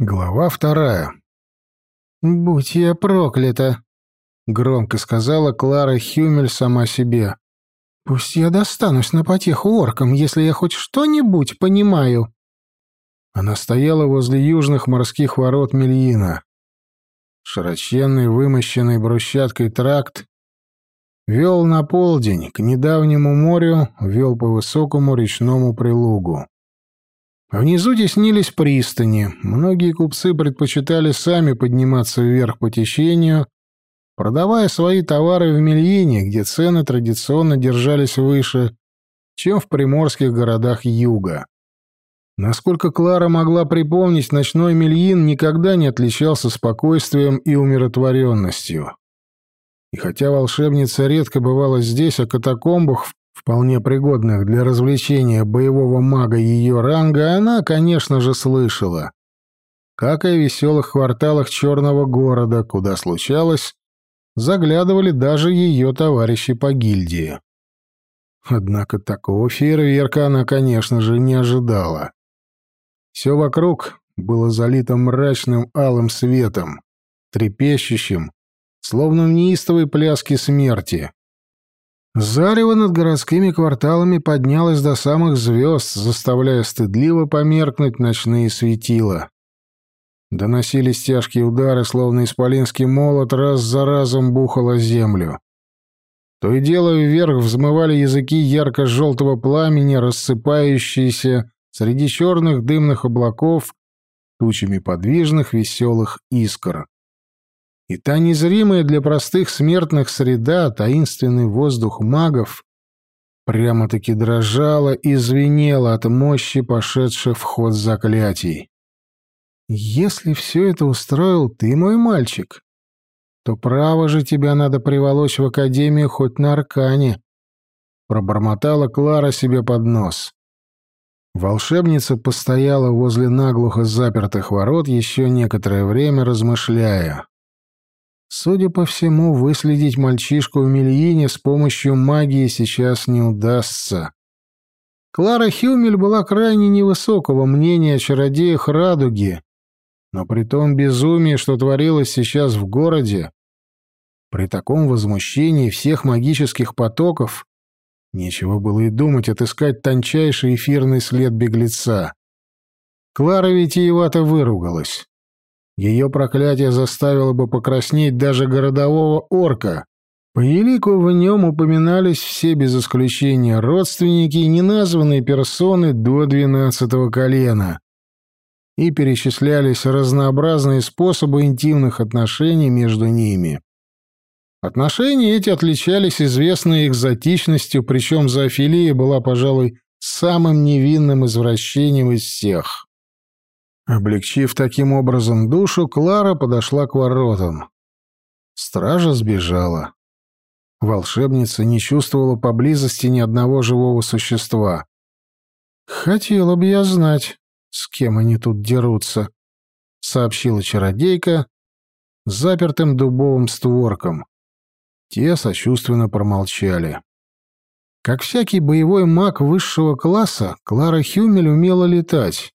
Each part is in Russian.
Глава вторая. «Будь я проклята!» — громко сказала Клара Хюмель сама себе. «Пусть я достанусь на потеху оркам, если я хоть что-нибудь понимаю». Она стояла возле южных морских ворот Мельина. Широченный, вымощенный брусчаткой тракт вел на полдень, к недавнему морю, вел по высокому речному прилугу. Внизу теснились пристани. Многие купцы предпочитали сами подниматься вверх по течению, продавая свои товары в Мельине, где цены традиционно держались выше, чем в приморских городах юга. Насколько Клара могла припомнить, ночной Мельин никогда не отличался спокойствием и умиротворенностью. И хотя волшебница редко бывала здесь, о катакомбах вполне пригодных для развлечения боевого мага ее ранга, она, конечно же, слышала. Как и о веселых кварталах черного города, куда случалось, заглядывали даже ее товарищи по гильдии. Однако такого фейерверка она, конечно же, не ожидала. Все вокруг было залито мрачным алым светом, трепещущим, словно в неистовой пляске смерти. Зарево над городскими кварталами поднялось до самых звезд, заставляя стыдливо померкнуть ночные светила. Доносились тяжкие удары, словно исполинский молот раз за разом бухало землю. То и дело вверх взмывали языки ярко-желтого пламени, рассыпающиеся среди черных дымных облаков тучами подвижных веселых искр. И та незримая для простых смертных среда, таинственный воздух магов, прямо-таки дрожала и звенела от мощи, пошедшей в ход заклятий. «Если все это устроил ты, мой мальчик, то право же тебя надо приволочь в академию хоть на аркане», — пробормотала Клара себе под нос. Волшебница постояла возле наглухо запертых ворот еще некоторое время, размышляя. Судя по всему, выследить мальчишку в Мельине с помощью магии сейчас не удастся. Клара Хюмель была крайне невысокого мнения о чародеях Радуги, но при том безумии, что творилось сейчас в городе, при таком возмущении всех магических потоков, нечего было и думать отыскать тончайший эфирный след беглеца. Клара витиевато выругалась. Ее проклятие заставило бы покраснеть даже городового орка. По елику в нем упоминались все без исключения родственники и неназванные персоны до двенадцатого колена. И перечислялись разнообразные способы интимных отношений между ними. Отношения эти отличались известной экзотичностью, причем зоофилия была, пожалуй, самым невинным извращением из всех. Облегчив таким образом душу, Клара подошла к воротам. Стража сбежала. Волшебница не чувствовала поблизости ни одного живого существа. «Хотела бы я знать, с кем они тут дерутся», — сообщила чародейка запертым дубовым створком. Те сочувственно промолчали. Как всякий боевой маг высшего класса, Клара Хюмель умела летать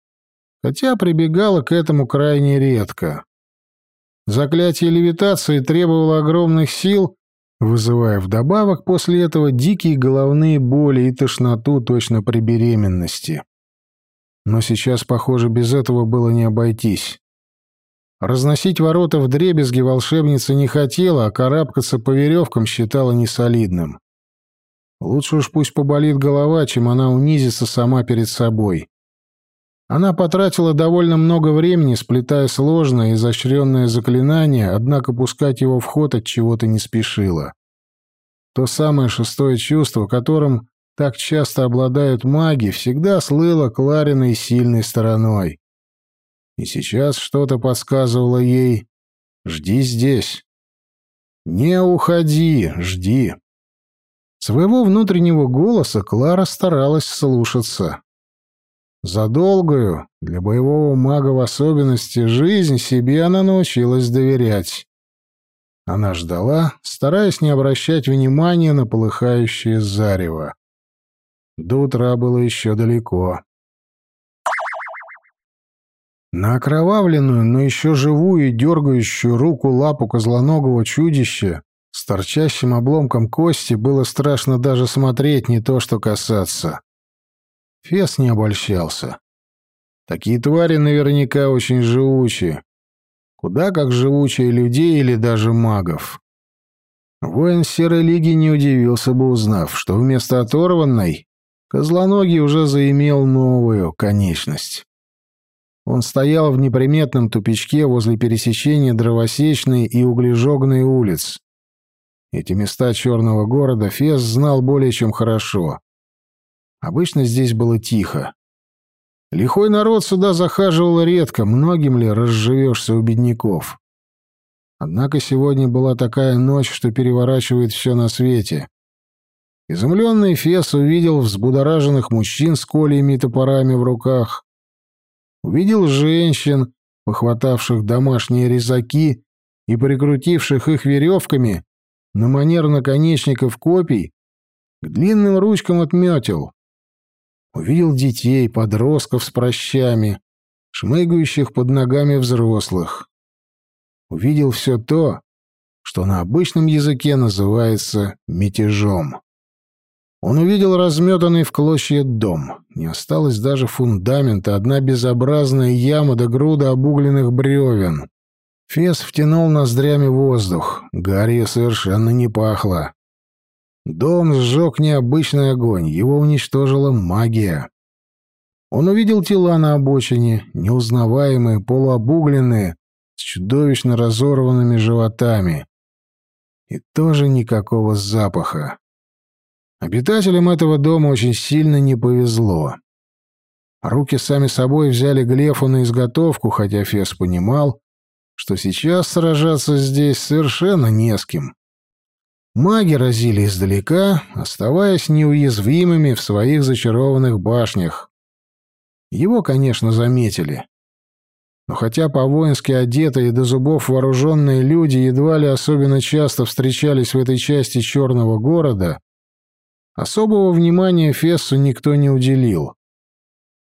хотя прибегала к этому крайне редко. Заклятие левитации требовало огромных сил, вызывая вдобавок после этого дикие головные боли и тошноту точно при беременности. Но сейчас, похоже, без этого было не обойтись. Разносить ворота в дребезги волшебница не хотела, а карабкаться по веревкам считала несолидным. Лучше уж пусть поболит голова, чем она унизится сама перед собой. Она потратила довольно много времени, сплетая сложное и изощренное заклинание, однако пускать его в ход от чего-то не спешила. То самое шестое чувство, которым так часто обладают маги, всегда слыло Клариной сильной стороной. И сейчас что-то подсказывало ей «Жди здесь». «Не уходи, жди». Своего внутреннего голоса Клара старалась слушаться. За долгую, для боевого мага в особенности, жизнь себе она научилась доверять. Она ждала, стараясь не обращать внимания на полыхающее зарево. До утра было еще далеко. На окровавленную, но еще живую и дергающую руку лапу козлоногого чудища с торчащим обломком кости было страшно даже смотреть, не то что касаться. Фес не обольщался. Такие твари наверняка очень живучи. Куда как живучие людей или даже магов. Воин Серой Лиги не удивился бы, узнав, что вместо оторванной Козлоногий уже заимел новую конечность. Он стоял в неприметном тупичке возле пересечения Дровосечной и Углежогной улиц. Эти места черного города Фес знал более чем хорошо. Обычно здесь было тихо. Лихой народ сюда захаживал редко, многим ли разживешься у бедняков. Однако сегодня была такая ночь, что переворачивает все на свете. Изумленный Фес увидел взбудораженных мужчин с кольями и топорами в руках, увидел женщин, похватавших домашние резаки и прикрутивших их веревками на манер наконечников копий к длинным ручкам отметил. Увидел детей, подростков с прощами, шмыгающих под ногами взрослых. Увидел все то, что на обычном языке называется мятежом. Он увидел разметанный в клочья дом. Не осталось даже фундамента, одна безобразная яма до груда обугленных бревен. Фес втянул ноздрями воздух. Гарью совершенно не пахло. Дом сжег необычный огонь, его уничтожила магия. Он увидел тела на обочине, неузнаваемые, полуобугленные, с чудовищно разорванными животами. И тоже никакого запаха. Обитателям этого дома очень сильно не повезло. Руки сами собой взяли Глефу на изготовку, хотя Фес понимал, что сейчас сражаться здесь совершенно не с кем. Маги разили издалека, оставаясь неуязвимыми в своих зачарованных башнях. Его, конечно, заметили. Но хотя по-воински одетые до зубов вооруженные люди едва ли особенно часто встречались в этой части черного города, Особого внимания Фессу никто не уделил.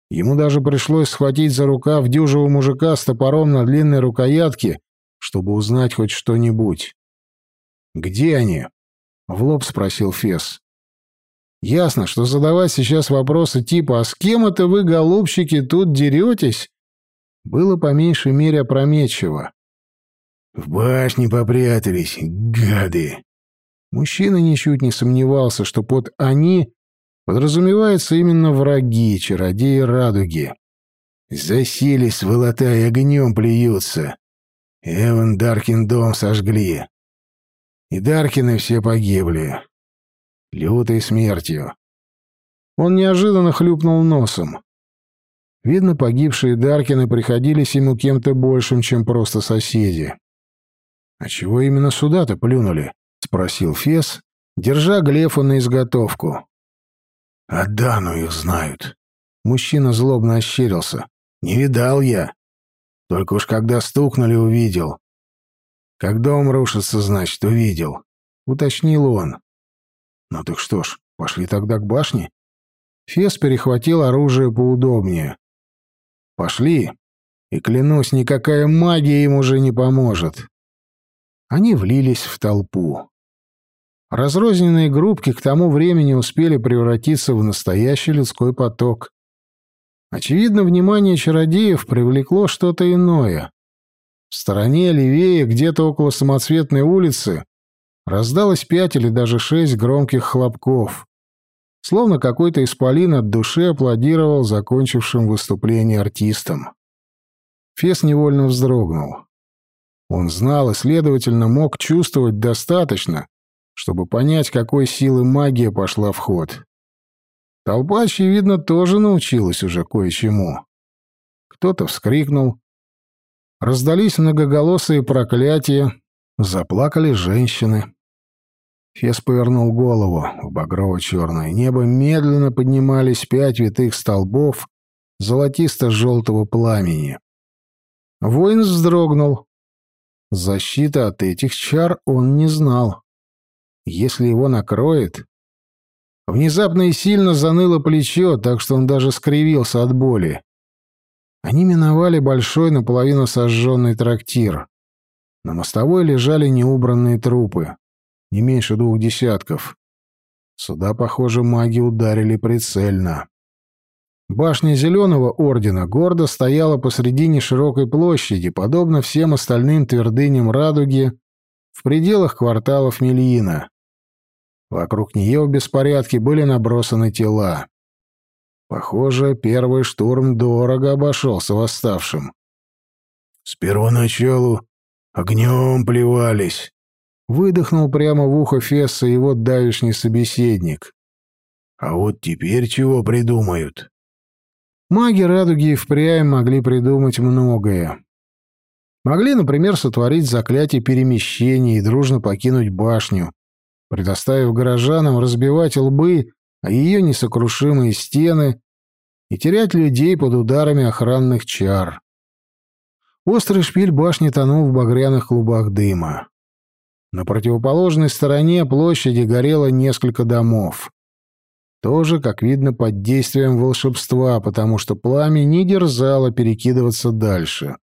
Ему даже пришлось схватить за рукав дюжего мужика с топором на длинной рукоятке, чтобы узнать хоть что-нибудь. «Где они?» — в лоб спросил Фесс. «Ясно, что задавать сейчас вопросы типа «А с кем это вы, голубчики, тут деретесь?» было по меньшей мере опрометчиво. «В башне попрятались, гады!» Мужчина ничуть не сомневался, что под «они» подразумеваются именно враги, чародеи радуги. Засели сволота и огнем плюются. Эван Даркин дом сожгли. И Даркины все погибли. Лютой смертью. Он неожиданно хлюпнул носом. Видно, погибшие Даркины приходились ему кем-то большим, чем просто соседи. А чего именно сюда-то плюнули? — спросил Фес, держа Глефа на изготовку. «А Дану их знают». Мужчина злобно ощерился. «Не видал я. Только уж когда стукнули, увидел. Как дом рушится, значит, увидел», — уточнил он. «Ну так что ж, пошли тогда к башне?» Фес перехватил оружие поудобнее. «Пошли, и клянусь, никакая магия им уже не поможет». Они влились в толпу. Разрозненные группки к тому времени успели превратиться в настоящий людской поток. Очевидно, внимание чародеев привлекло что-то иное. В стороне левее, где-то около самоцветной улицы, раздалось пять или даже шесть громких хлопков. Словно какой-то исполин от души аплодировал закончившим выступление артистам. Фес невольно вздрогнул. Он знал и, следовательно, мог чувствовать достаточно, чтобы понять, какой силы магия пошла в ход. Толпа, очевидно, тоже научилась уже кое-чему. Кто-то вскрикнул. Раздались многоголосые проклятия. Заплакали женщины. Фес повернул голову. В багрово-черное небо медленно поднимались пять витых столбов золотисто-желтого пламени. Воин вздрогнул. Защиты от этих чар он не знал. Если его накроет... Внезапно и сильно заныло плечо, так что он даже скривился от боли. Они миновали большой наполовину сожженный трактир. На мостовой лежали неубранные трупы, не меньше двух десятков. Сюда, похоже, маги ударили прицельно. Башня Зеленого Ордена гордо стояла посредине широкой площади, подобно всем остальным твердыням Радуги, в пределах кварталов Мельина. Вокруг нее в беспорядке были набросаны тела. Похоже, первый штурм дорого обошелся восставшим. «С первоначалу огнем плевались», — выдохнул прямо в ухо Фесса его давишний собеседник. «А вот теперь чего придумают?» Маги Радуги и впрямь могли придумать многое. Могли, например, сотворить заклятие перемещения и дружно покинуть башню, предоставив горожанам разбивать лбы о ее несокрушимые стены и терять людей под ударами охранных чар. Острый шпиль башни тонул в багряных клубах дыма. На противоположной стороне площади горело несколько домов. Тоже, как видно, под действием волшебства, потому что пламя не дерзало перекидываться дальше.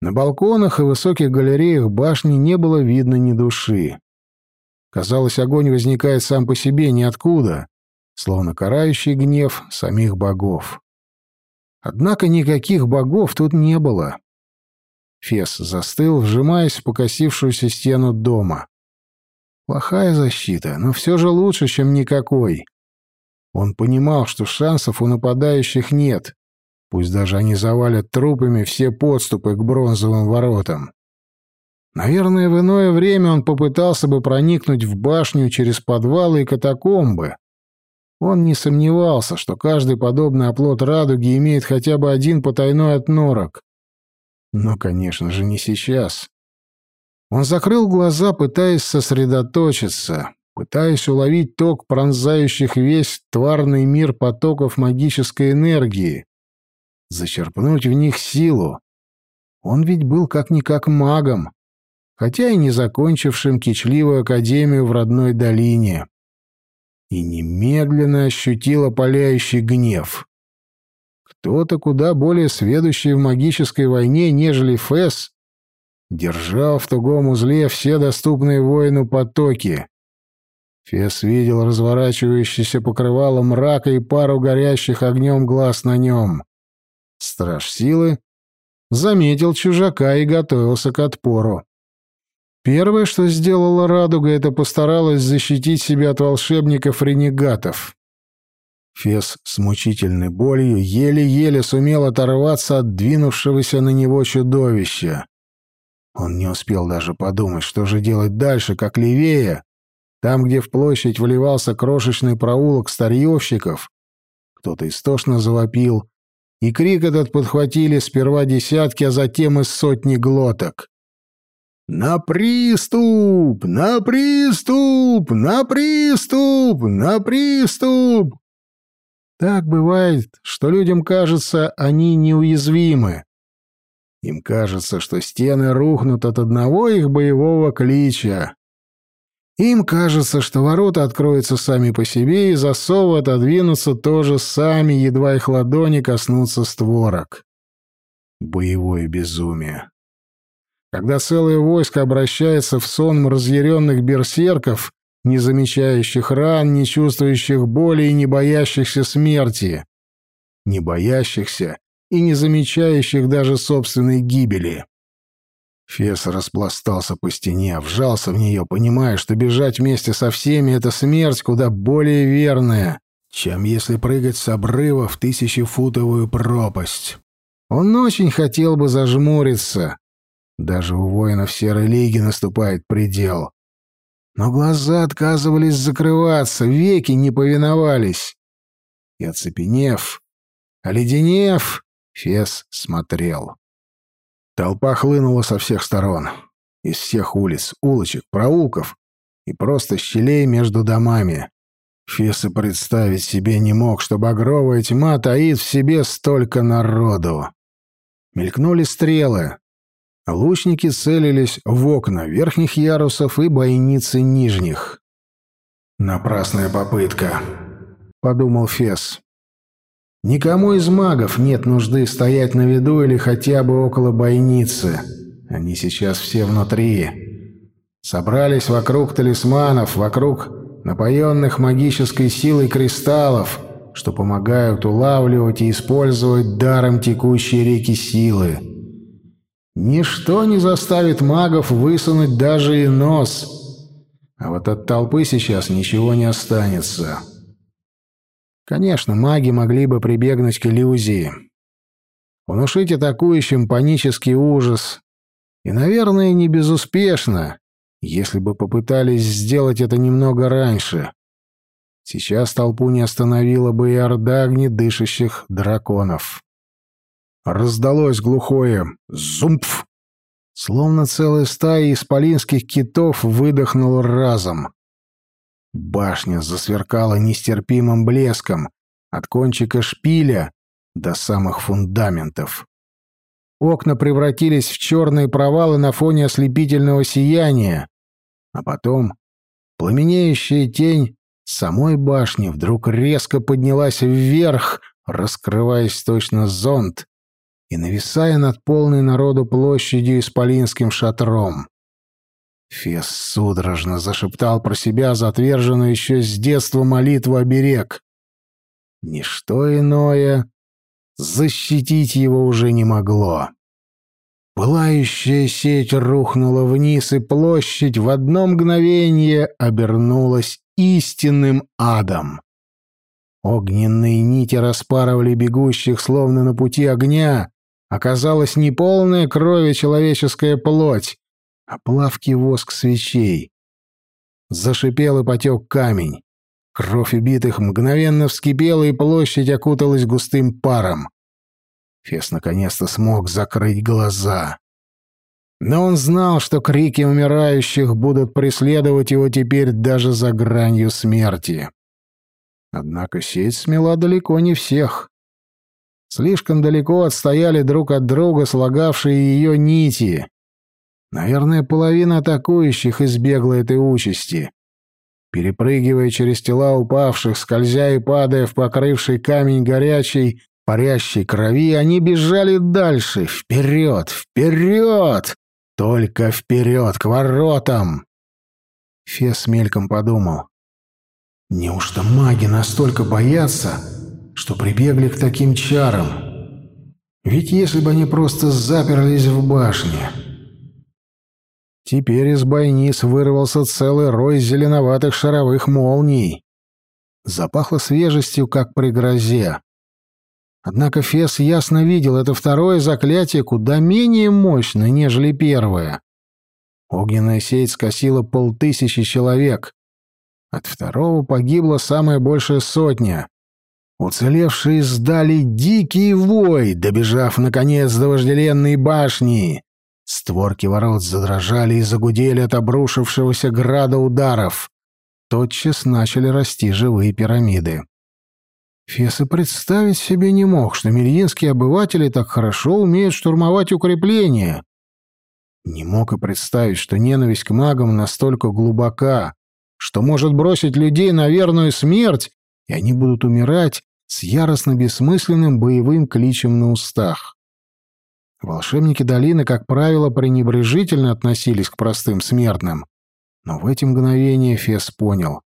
На балконах и высоких галереях башни не было видно ни души. Казалось, огонь возникает сам по себе ниоткуда, словно карающий гнев самих богов. Однако никаких богов тут не было. Фес застыл, вжимаясь в покосившуюся стену дома. Плохая защита, но все же лучше, чем никакой. Он понимал, что шансов у нападающих нет, пусть даже они завалят трупами все подступы к бронзовым воротам. Наверное, в иное время он попытался бы проникнуть в башню через подвалы и катакомбы. Он не сомневался, что каждый подобный оплот радуги имеет хотя бы один потайной отнорок. Но, конечно же, не сейчас. Он закрыл глаза, пытаясь сосредоточиться, пытаясь уловить ток пронзающих весь тварный мир потоков магической энергии, зачерпнуть в них силу. Он ведь был как-никак магом, хотя и не закончившим кичливую академию в родной долине. И немедленно ощутила паляющий гнев. Кто-то куда более сведущий в магической войне, нежели Фэс, держал в тугом узле все доступные воину потоки. Фес видел разворачивающийся покрывало мрака и пару горящих огнем глаз на нем. Страж силы заметил чужака и готовился к отпору. Первое, что сделала Радуга, это постаралась защитить себя от волшебников-ренегатов. Фес с мучительной болью еле-еле сумел оторваться от двинувшегося на него чудовища. Он не успел даже подумать, что же делать дальше, как левее, там, где в площадь вливался крошечный проулок старьевщиков, кто-то истошно завопил, и крик этот подхватили сперва десятки, а затем и сотни глоток. «На приступ! На приступ! На приступ! На приступ!» Так бывает, что людям кажется, они неуязвимы. Им кажется, что стены рухнут от одного их боевого клича. Им кажется, что ворота откроются сами по себе, и засовы отодвинутся тоже сами, едва их ладони коснутся створок. Боевое безумие. Когда целое войско обращается в сон разъяренных берсерков, не замечающих ран, не чувствующих боли и не боящихся смерти, не боящихся и не замечающих даже собственной гибели. Фес распластался по стене, вжался в нее, понимая, что бежать вместе со всеми — это смерть куда более верная, чем если прыгать с обрыва в тысячефутовую пропасть. Он очень хотел бы зажмуриться, даже у воинов Серой Лиги наступает предел. Но глаза отказывались закрываться, веки не повиновались. И оцепенев, оледенев, Фес смотрел. Толпа хлынула со всех сторон. Из всех улиц, улочек, проулков и просто щелей между домами. Фес и представить себе не мог, что багровая тьма таит в себе столько народу. Мелькнули стрелы, Лучники целились в окна верхних ярусов и бойницы нижних. «Напрасная попытка», — подумал Фес. Никому из магов нет нужды стоять на виду или хотя бы около бойницы. Они сейчас все внутри. Собрались вокруг талисманов, вокруг напоенных магической силой кристаллов, что помогают улавливать и использовать даром текущие реки силы. Ничто не заставит магов высунуть даже и нос. А вот от толпы сейчас ничего не останется. Конечно, маги могли бы прибегнуть к иллюзии. Внушить атакующим панический ужас. И, наверное, не безуспешно, если бы попытались сделать это немного раньше. Сейчас толпу не остановила бы и орда огнедышащих драконов. Раздалось глухое «зумпф», словно целая стая исполинских китов выдохнула разом. Башня засверкала нестерпимым блеском от кончика шпиля до самых фундаментов. Окна превратились в черные провалы на фоне ослепительного сияния, а потом пламенеющая тень самой башни вдруг резко поднялась вверх, раскрываясь точно зонт и нависая над полной народу площадью исполинским шатром. Фес судорожно зашептал про себя затверженную еще с детства молитву оберег. Ничто иное защитить его уже не могло. Пылающая сеть рухнула вниз, и площадь в одно мгновение обернулась истинным адом. Огненные нити распарывали бегущих, словно на пути огня. Оказалась не полная крови человеческая плоть, а плавкий воск свечей. Зашипел и потек камень. Кровь убитых мгновенно вскипела, и площадь окуталась густым паром. Фес наконец-то смог закрыть глаза. Но он знал, что крики умирающих будут преследовать его теперь даже за гранью смерти. Однако сеть смела далеко не всех. Слишком далеко отстояли друг от друга слагавшие ее нити. Наверное, половина атакующих избегла этой участи. Перепрыгивая через тела упавших, скользя и падая в покрывший камень горячей, парящей крови, они бежали дальше, вперед, вперед! Только вперед, к воротам! Фес мельком подумал. Неужто маги настолько боятся, что прибегли к таким чарам? Ведь если бы они просто заперлись в башне... Теперь из бойниц вырвался целый рой зеленоватых шаровых молний. Запахло свежестью, как при грозе. Однако Фес ясно видел, это второе заклятие куда менее мощное, нежели первое. Огненная сеть скосила полтысячи человек. От второго погибла самая большая сотня. Уцелевшие сдали дикий вой, добежав, наконец, до вожделенной башни. Створки ворот задрожали и загудели от обрушившегося града ударов. Тотчас начали расти живые пирамиды. Фес представить себе не мог, что мельинские обыватели так хорошо умеют штурмовать укрепления. Не мог и представить, что ненависть к магам настолько глубока, что может бросить людей на верную смерть, и они будут умирать с яростно бессмысленным боевым кличем на устах. Волшебники долины, как правило, пренебрежительно относились к простым смертным. Но в эти мгновения Фес понял,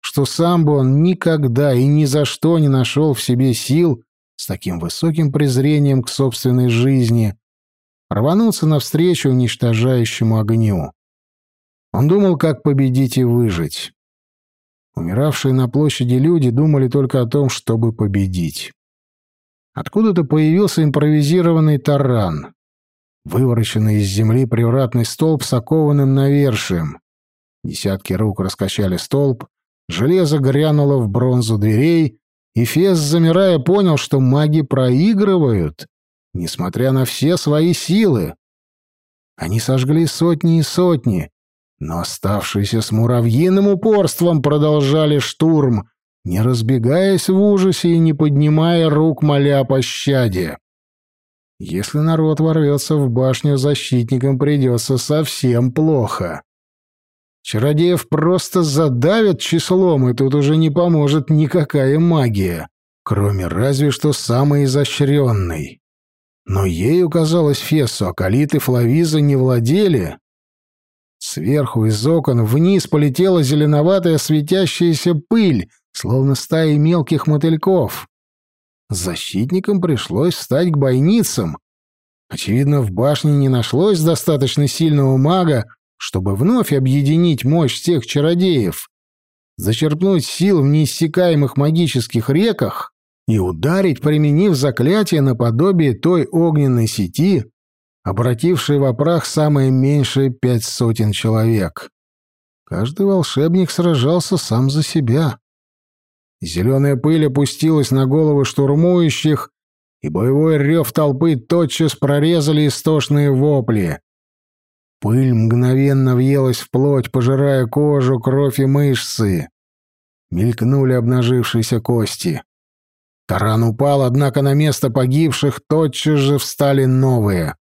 что сам бы он никогда и ни за что не нашел в себе сил с таким высоким презрением к собственной жизни рвануться навстречу уничтожающему огню. Он думал, как победить и выжить. Умиравшие на площади люди думали только о том, чтобы победить. Откуда-то появился импровизированный таран. Вывороченный из земли привратный столб с окованным навершием. Десятки рук раскачали столб, железо грянуло в бронзу дверей, и Фес, замирая, понял, что маги проигрывают, несмотря на все свои силы. Они сожгли сотни и сотни, но оставшиеся с муравьиным упорством продолжали штурм, не разбегаясь в ужасе и не поднимая рук, моля о пощаде. Если народ ворвется в башню, защитникам придется совсем плохо. Чародеев просто задавят числом, и тут уже не поможет никакая магия, кроме разве что самой изощренной. Но ею, казалось, Фессу, Акалит и Флавиза не владели. Сверху из окон вниз полетела зеленоватая светящаяся пыль, словно стаи мелких мотыльков. Защитникам пришлось встать к бойницам. Очевидно, в башне не нашлось достаточно сильного мага, чтобы вновь объединить мощь всех чародеев, зачерпнуть сил в неиссякаемых магических реках и ударить, применив заклятие наподобие той огненной сети, обратившей в прах самое меньшее пять сотен человек. Каждый волшебник сражался сам за себя. Зеленая пыль опустилась на головы штурмующих, и боевой рев толпы тотчас прорезали истошные вопли. Пыль мгновенно въелась в плоть, пожирая кожу, кровь и мышцы. Мелькнули обнажившиеся кости. Таран упал, однако на место погибших тотчас же встали новые.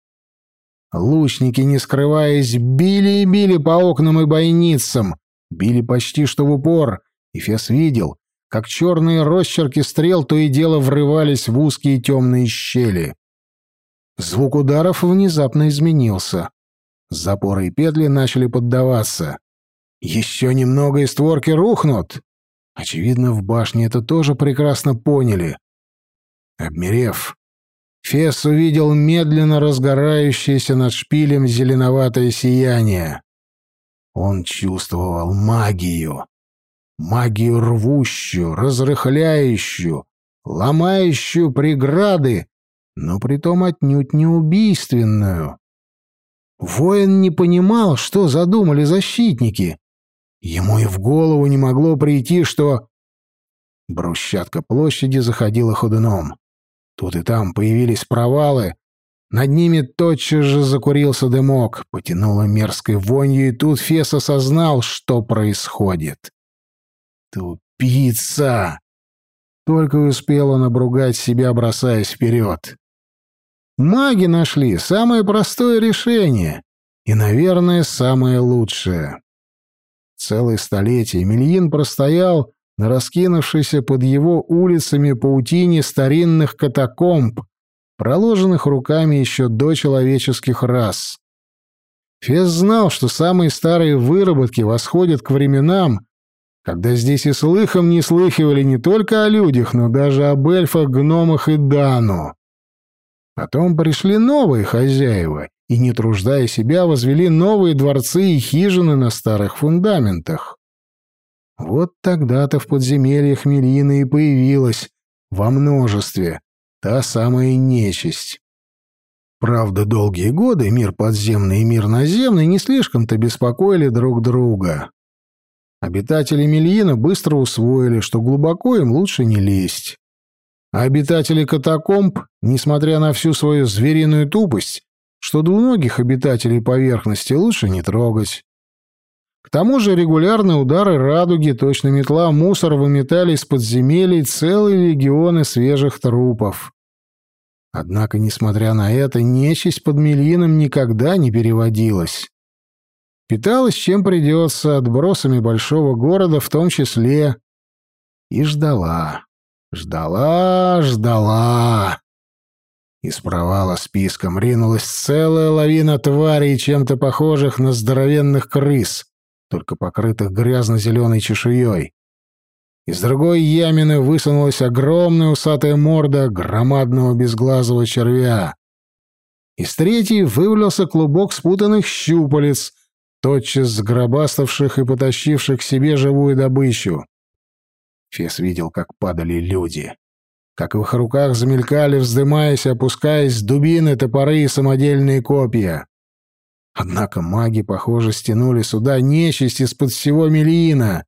Лучники, не скрываясь, били и били по окнам и бойницам, били почти что в упор, и Фес видел, как черные росчерки стрел то и дело врывались в узкие темные щели. Звук ударов внезапно изменился. Запоры и петли начали поддаваться. Еще немного и створки рухнут. Очевидно, в башне это тоже прекрасно поняли. Обмерев, Фес увидел медленно разгорающееся над шпилем зеленоватое сияние. Он чувствовал магию. Магию рвущую, разрыхляющую, ломающую преграды, но притом отнюдь не убийственную. Воин не понимал, что задумали защитники. Ему и в голову не могло прийти, что... Брусчатка площади заходила ходуном. Тут и там появились провалы. Над ними тотчас же закурился дымок, потянуло мерзкой вонью, и тут Фес осознал, что происходит. «Тупица!» Только успел он обругать себя, бросаясь вперед. Маги нашли самое простое решение и, наверное, самое лучшее. Целое столетие Мельин простоял на раскинувшейся под его улицами паутине старинных катакомб, проложенных руками еще до человеческих рас. Фес знал, что самые старые выработки восходят к временам, когда здесь и слыхом не слыхивали не только о людях, но даже об эльфах, гномах и Дану. Потом пришли новые хозяева и, не труждая себя, возвели новые дворцы и хижины на старых фундаментах. Вот тогда-то в подземельях Мелины и появилась во множестве та самая нечисть. Правда, долгие годы мир подземный и мир наземный не слишком-то беспокоили друг друга. Обитатели Мельина быстро усвоили, что глубоко им лучше не лезть. А обитатели катакомб, несмотря на всю свою звериную тупость, что двуногих обитателей поверхности лучше не трогать. К тому же регулярные удары радуги, точно метла, мусор выметали из подземелий целые легионы свежих трупов. Однако, несмотря на это, нечисть под Мельином никогда не переводилась. Питалась чем придется, отбросами большого города в том числе, и ждала. Ждала, ждала. Из провала списком ринулась целая лавина тварей, чем-то похожих на здоровенных крыс, только покрытых грязно-зеленой чешуей. Из другой ямины высунулась огромная усатая морда громадного безглазого червя. Из третьей вывалился клубок спутанных щупалец, тотчас сгробаставших и потащивших к себе живую добычу. Фес видел, как падали люди. Как в их руках замелькали, вздымаясь, опускаясь дубины, топоры и самодельные копья. Однако маги, похоже, стянули сюда нечисть из-под всего Мелиина.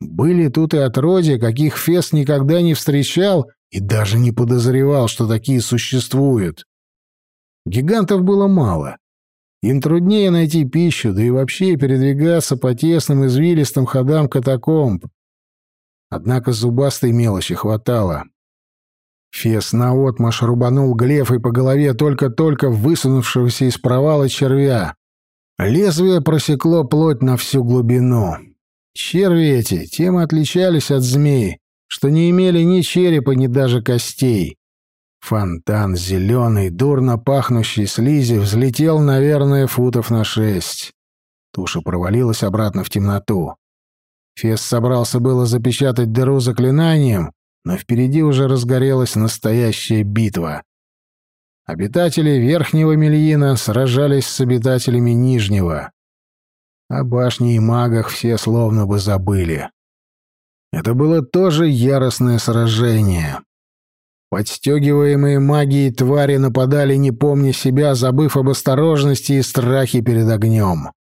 Были тут и отродья, каких Фес никогда не встречал и даже не подозревал, что такие существуют. Гигантов было мало. Им труднее найти пищу, да и вообще передвигаться по тесным извилистым ходам катакомб. Однако зубастой мелочи хватало. Фес наотмашь рубанул глефой по голове только-только высунувшегося из провала червя. Лезвие просекло плоть на всю глубину. Черви эти тем отличались от змей, что не имели ни черепа, ни даже костей. Фонтан зеленый, дурно пахнущий слизи взлетел, наверное, футов на шесть. Туша провалилась обратно в темноту. Фес собрался было запечатать дыру заклинанием, но впереди уже разгорелась настоящая битва. Обитатели Верхнего Мельина сражались с обитателями Нижнего. О башне и магах все словно бы забыли. Это было тоже яростное сражение. Подстегиваемые магией твари нападали, не помня себя, забыв об осторожности и страхе перед огнем.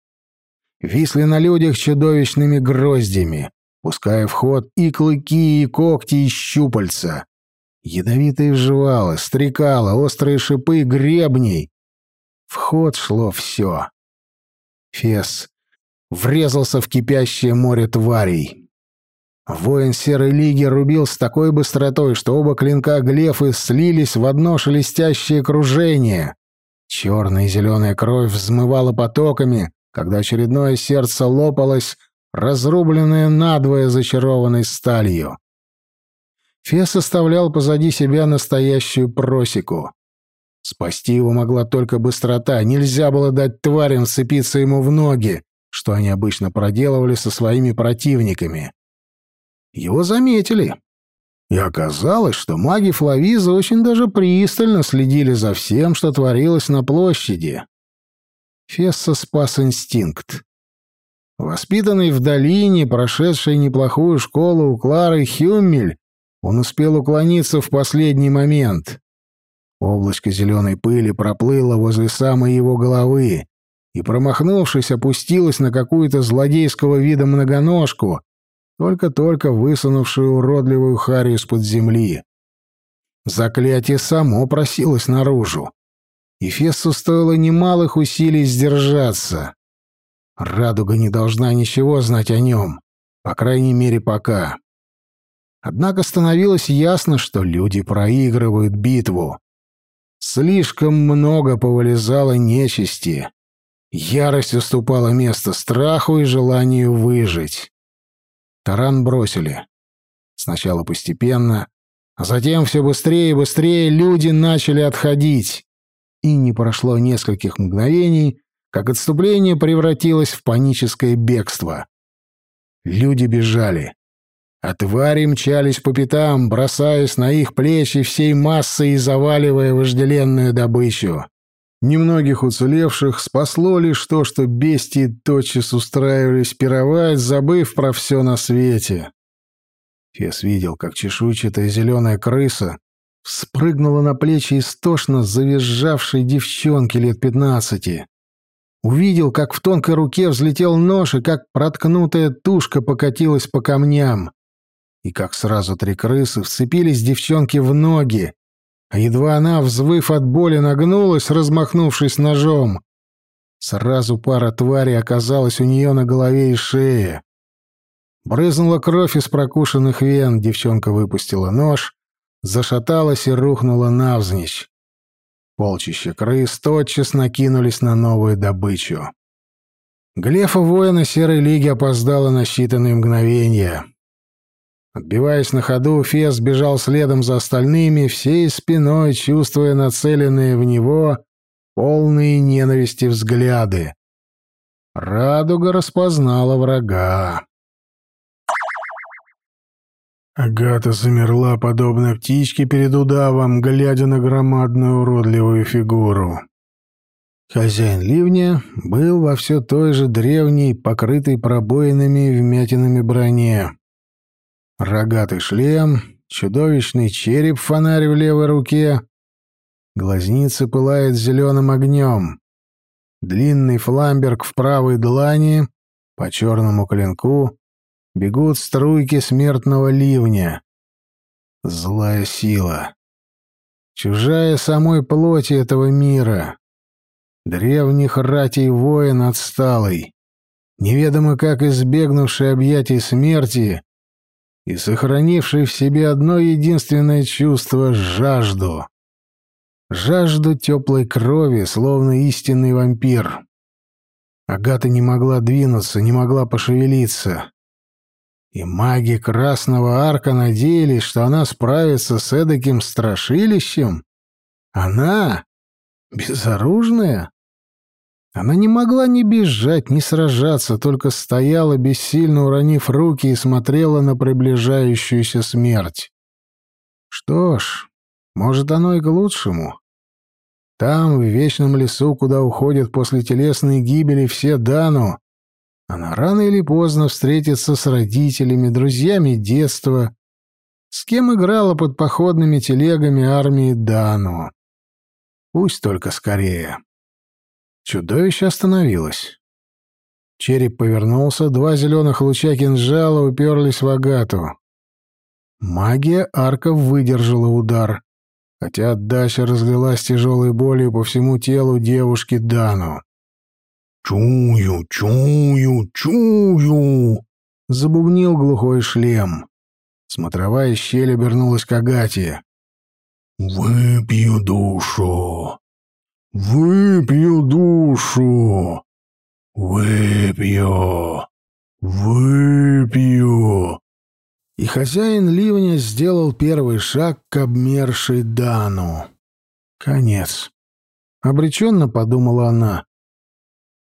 Висли на людях чудовищными гроздями, пуская в ход и клыки, и когти, и щупальца. Ядовитые жвалы, стрекала, острые шипы, гребней. В ход шло все. Фес врезался в кипящее море тварей. Воин Серой Лиги рубил с такой быстротой, что оба клинка Глефы слились в одно шелестящее кружение. Черная и зеленая кровь взмывала потоками, когда очередное сердце лопалось, разрубленное надвое зачарованной сталью. Фес оставлял позади себя настоящую просеку. Спасти его могла только быстрота, нельзя было дать тварям сцепиться ему в ноги, что они обычно проделывали со своими противниками. Его заметили. И оказалось, что маги Флавиза очень даже пристально следили за всем, что творилось на площади. Фесса спас инстинкт. Воспитанный в долине, прошедший неплохую школу у Клары Хюммель, он успел уклониться в последний момент. Облачко зеленой пыли проплыло возле самой его головы и, промахнувшись, опустилось на какую-то злодейского вида многоножку, только-только высунувшую уродливую харю из-под земли. Заклятие само просилось наружу. И Фессу стоило немалых усилий сдержаться. Радуга не должна ничего знать о нем, по крайней мере, пока. Однако становилось ясно, что люди проигрывают битву. Слишком много повылезало нечисти. Ярость уступала место страху и желанию выжить. Таран бросили. Сначала постепенно, а затем все быстрее и быстрее люди начали отходить. И не прошло нескольких мгновений, как отступление превратилось в паническое бегство. Люди бежали. А твари мчались по пятам, бросаясь на их плечи всей массой и заваливая вожделенную добычу. Немногих уцелевших спасло лишь то, что бестии тотчас устраивались пировать, забыв про все на свете. Фес видел, как чешуйчатая зеленая крыса спрыгнула на плечи истошно завизжавшей девчонки лет пятнадцати. Увидел, как в тонкой руке взлетел нож и как проткнутая тушка покатилась по камням и как сразу три крысы вцепились девчонке в ноги, а едва она, взвыв от боли, нагнулась, размахнувшись ножом. Сразу пара тварей оказалась у нее на голове и шее. Брызнула кровь из прокушенных вен, девчонка выпустила нож, зашаталась и рухнула навзничь. Полчища крыс тотчас накинулись на новую добычу. Глефа воина Серой Лиги опоздала на считанные мгновения. Отбиваясь на ходу, Фес бежал следом за остальными, всей спиной чувствуя нацеленные в него полные ненависти взгляды. Радуга распознала врага. Агата замерла, подобно птичке перед удавом, глядя на громадную уродливую фигуру. Хозяин ливня был во все той же древней, покрытой пробоинами и вмятинами броне. Рогатый шлем, чудовищный череп фонарь в левой руке. Глазница пылает зеленым огнем. Длинный фламберг в правой длани, по черному клинку, бегут струйки смертного ливня. Злая сила. Чужая самой плоти этого мира. Древних ратей воин отсталый. Неведомо как избегнувший объятий смерти, и сохранивший в себе одно единственное чувство — жажду. Жажду теплой крови, словно истинный вампир. Агата не могла двинуться, не могла пошевелиться. И маги Красного Арка надеялись, что она справится с эдаким страшилищем? Она? Безоружная? Она не могла ни бежать, ни сражаться, только стояла, бессильно уронив руки, и смотрела на приближающуюся смерть. Что ж, может, оно и к лучшему. Там, в вечном лесу, куда уходят после телесной гибели все Дану, она рано или поздно встретится с родителями, друзьями детства, с кем играла под походными телегами армии Дану. Пусть только скорее. Чудовище остановилось. Череп повернулся, два зеленых луча кинжала уперлись в Агату. Магия арков выдержала удар, хотя отдача разлилась тяжелой болью по всему телу девушки Дану. «Чую, чую, чую!» — забубнил глухой шлем. Смотровая щель обернулась к Агате. «Выпью душу! Выпью душу! Выпью! Выпью!» И хозяин ливня сделал первый шаг к обмершей Дану. «Конец!» — обреченно подумала она.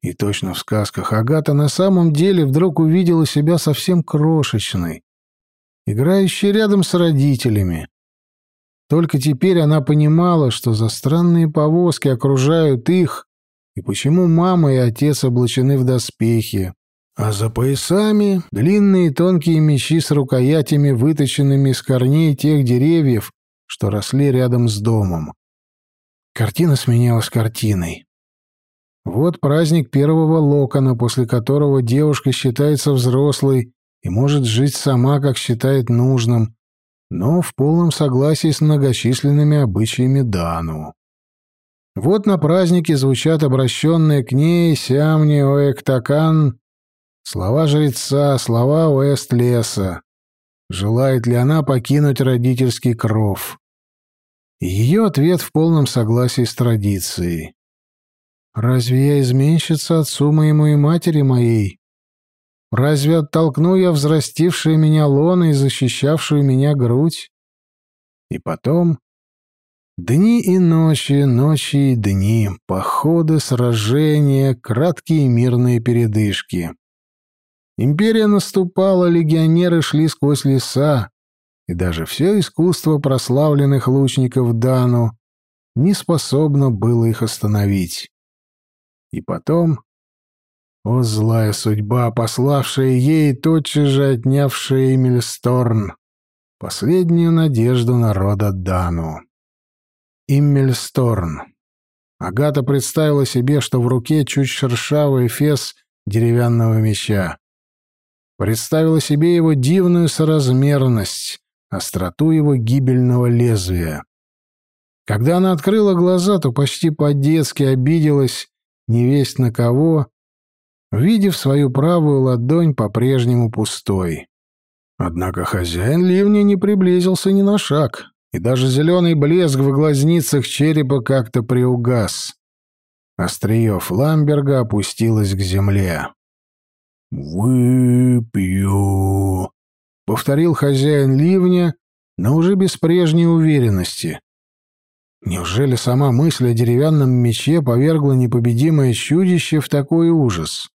И точно в сказках Агата на самом деле вдруг увидела себя совсем крошечной, играющей рядом с родителями. Только теперь она понимала, что за странные повозки окружают их, и почему мама и отец облачены в доспехи, а за поясами длинные тонкие мечи с рукоятями, выточенными из корней тех деревьев, что росли рядом с домом. Картина сменялась картиной. Вот праздник первого локона, после которого девушка считается взрослой и может жить сама, как считает нужным, но в полном согласии с многочисленными обычаями Дану. Вот на празднике звучат обращенные к ней Сямни Оэктакан слова жреца, слова Уэст-леса. Желает ли она покинуть родительский кров? Ее ответ в полном согласии с традицией. Разве я изменщица отцу моему и матери моей? Разве оттолкну я взрастившую меня лона и защищавшую меня грудь? И потом... Дни и ночи, ночи и дни, походы, сражения, краткие мирные передышки. Империя наступала, легионеры шли сквозь леса, и даже все искусство прославленных лучников Дану не способно было их остановить. И потом... О, злая судьба, пославшая ей тотчас же отнявшая Имельсторн, последнюю надежду народа Дану. Иммельсторн. Агата представила себе, что в руке чуть шершавый фес деревянного меча. Представила себе его дивную соразмерность, остроту его гибельного лезвия. Когда она открыла глаза, то почти по-детски обиделась невесть на кого, видев свою правую ладонь по-прежнему пустой. Однако хозяин ливня не приблизился ни на шаг, и даже зеленый блеск в глазницах черепа как-то приугас. Острие Фламберга опустилось к земле. «Выпью», — повторил хозяин ливня, но уже без прежней уверенности. Неужели сама мысль о деревянном мече повергла непобедимое чудище в такой ужас?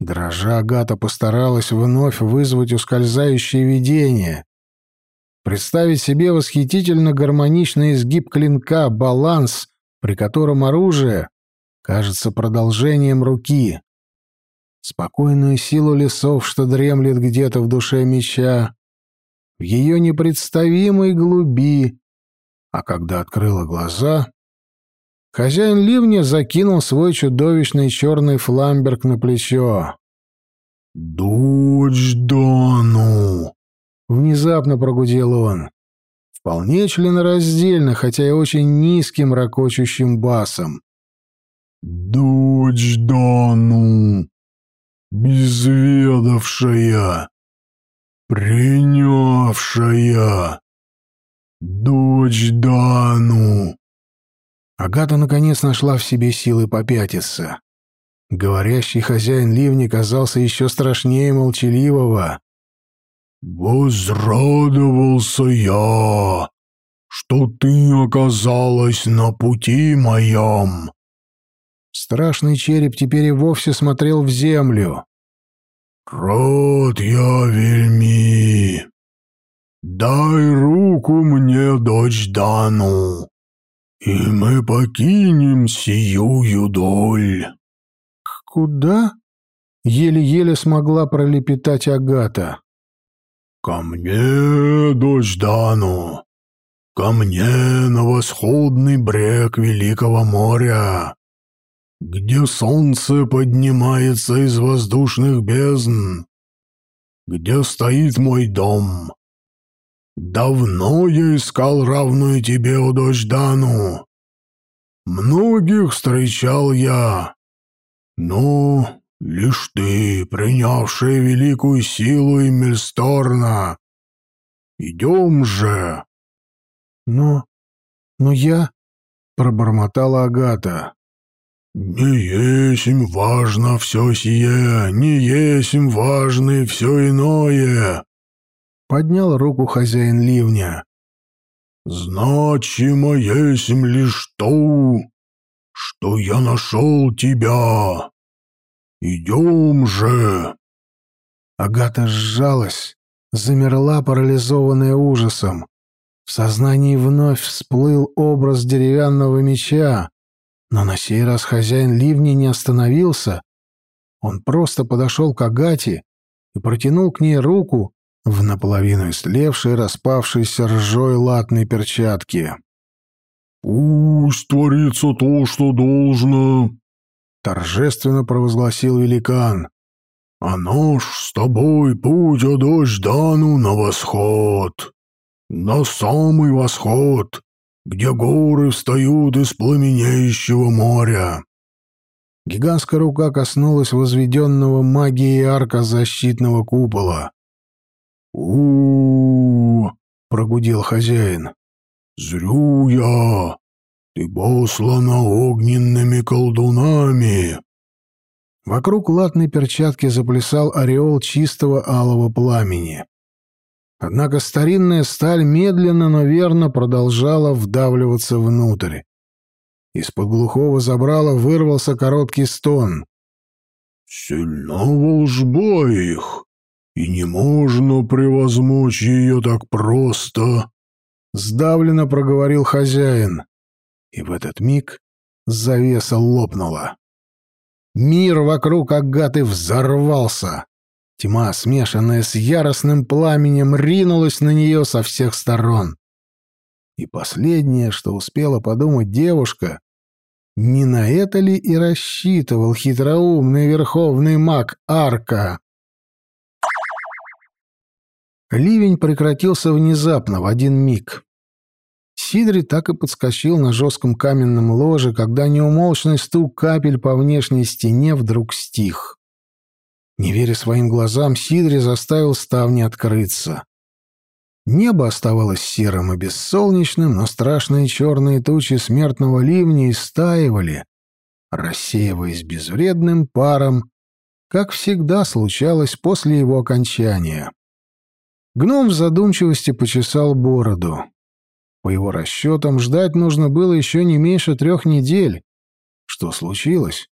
Дрожа Агата постаралась вновь вызвать ускользающее видение, представить себе восхитительно гармоничный изгиб клинка, баланс, при котором оружие кажется продолжением руки, спокойную силу лесов, что дремлет где-то в душе меча, в ее непредставимой глуби, а когда открыла глаза, хозяин ливня закинул свой чудовищный черный фламберг на плечо. «Дочь Дану!» — внезапно прогудел он. Вполне членораздельно, хотя и очень низким ракочущим басом. «Дочь Дану! Безведавшая! Принявшая!» «Дочь Дану!» Агата наконец нашла в себе силы попятиться. Говорящий хозяин ливни казался еще страшнее молчаливого. «Возрадовался я, что ты оказалась на пути моем». Страшный череп теперь и вовсе смотрел в землю. «Рад я вельми. Дай руку мне, дочь Дану, и мы покинем сию доль». «Куда?» — еле-еле смогла пролепетать Агата. «Ко мне, дочь Дану, ко мне на восходный брег Великого моря, где солнце поднимается из воздушных бездн, где стоит мой дом. Давно я искал равную тебе, о дочь Дану. Многих встречал я, но Лишь ты, принявшая великую силу Эмильсторна. Идем же. Но... но я... пробормотала Агата. «Не есмь важно все сие, не есмь важно и все иное!» Поднял руку хозяин ливня. «Значимо есмь лишь то, что я нашел тебя, «Идем же!» Агата сжалась, замерла, парализованная ужасом. В сознании вновь всплыл образ деревянного меча, но на сей раз хозяин ливни не остановился. Он просто подошел к Агате и протянул к ней руку в наполовину истлевшей, распавшейся ржой латной перчатки. «Пусть творится то, что должно», торжественно провозгласил великан. «А нож с тобой путь, о дождь Дану, на восход, на самый восход, где горы встают из пламенеющего моря». Гигантская рука коснулась возведенного магией арка защитного купола. У, прогудел хозяин. «Зрю я! Ты послана огненными колдунами!» Вокруг латной перчатки заплясал ореол чистого алого пламени. Однако старинная сталь медленно, но верно продолжала вдавливаться внутрь. Из-под глухого забрала вырвался короткий стон. «Сильна волжба их, и не можно превозмочь ее так просто!» Сдавленно проговорил хозяин. И в этот миг завеса лопнула. Мир вокруг Агаты взорвался. Тьма, смешанная с яростным пламенем, ринулась на нее со всех сторон. И последнее, что успела подумать девушка, не на это ли и рассчитывал хитроумный верховный маг Арка? Ливень прекратился внезапно, в один миг. Сидри так и подскочил на жестком каменном ложе, когда неумолчный стук капель по внешней стене вдруг стих. Не веря своим глазам, Сидри заставил ставни открыться. Небо оставалось серым и бессолнечным, но страшные черные тучи смертного ливня истаивали, рассеиваясь безвредным паром, как всегда случалось после его окончания. Гном в задумчивости почесал бороду. По его расчетам, ждать нужно было еще не меньше трех недель. Что случилось?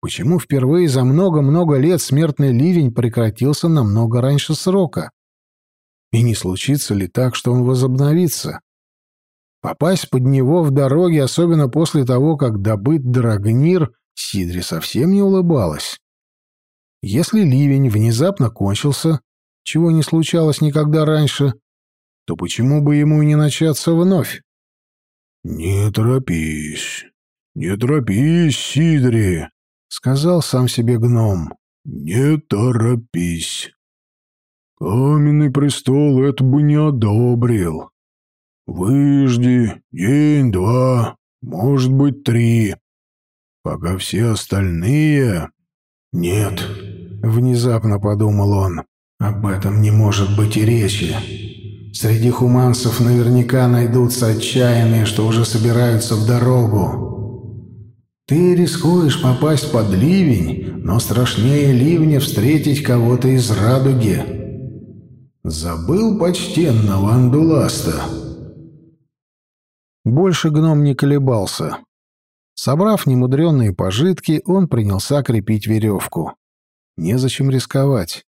Почему впервые за много-много лет смертный ливень прекратился намного раньше срока? И не случится ли так, что он возобновится? Попасть под него в дороге, особенно после того, как добыт драгнир, Сидре совсем не улыбалась. Если ливень внезапно кончился, чего не случалось никогда раньше, то почему бы ему и не начаться вновь? «Не торопись, не торопись, Сидри», — сказал сам себе гном. «Не торопись. Каменный престол это бы не одобрил. Выжди день-два, может быть, три, пока все остальные...» «Нет», — внезапно подумал он, — «об этом не может быть и речи». Среди хуманцев наверняка найдутся отчаянные, что уже собираются в дорогу. Ты рискуешь попасть под ливень, но страшнее ливня встретить кого-то из радуги. Забыл почтенного андуласта. Больше гном не колебался. Собрав немудренные пожитки, он принялся крепить веревку. Незачем рисковать.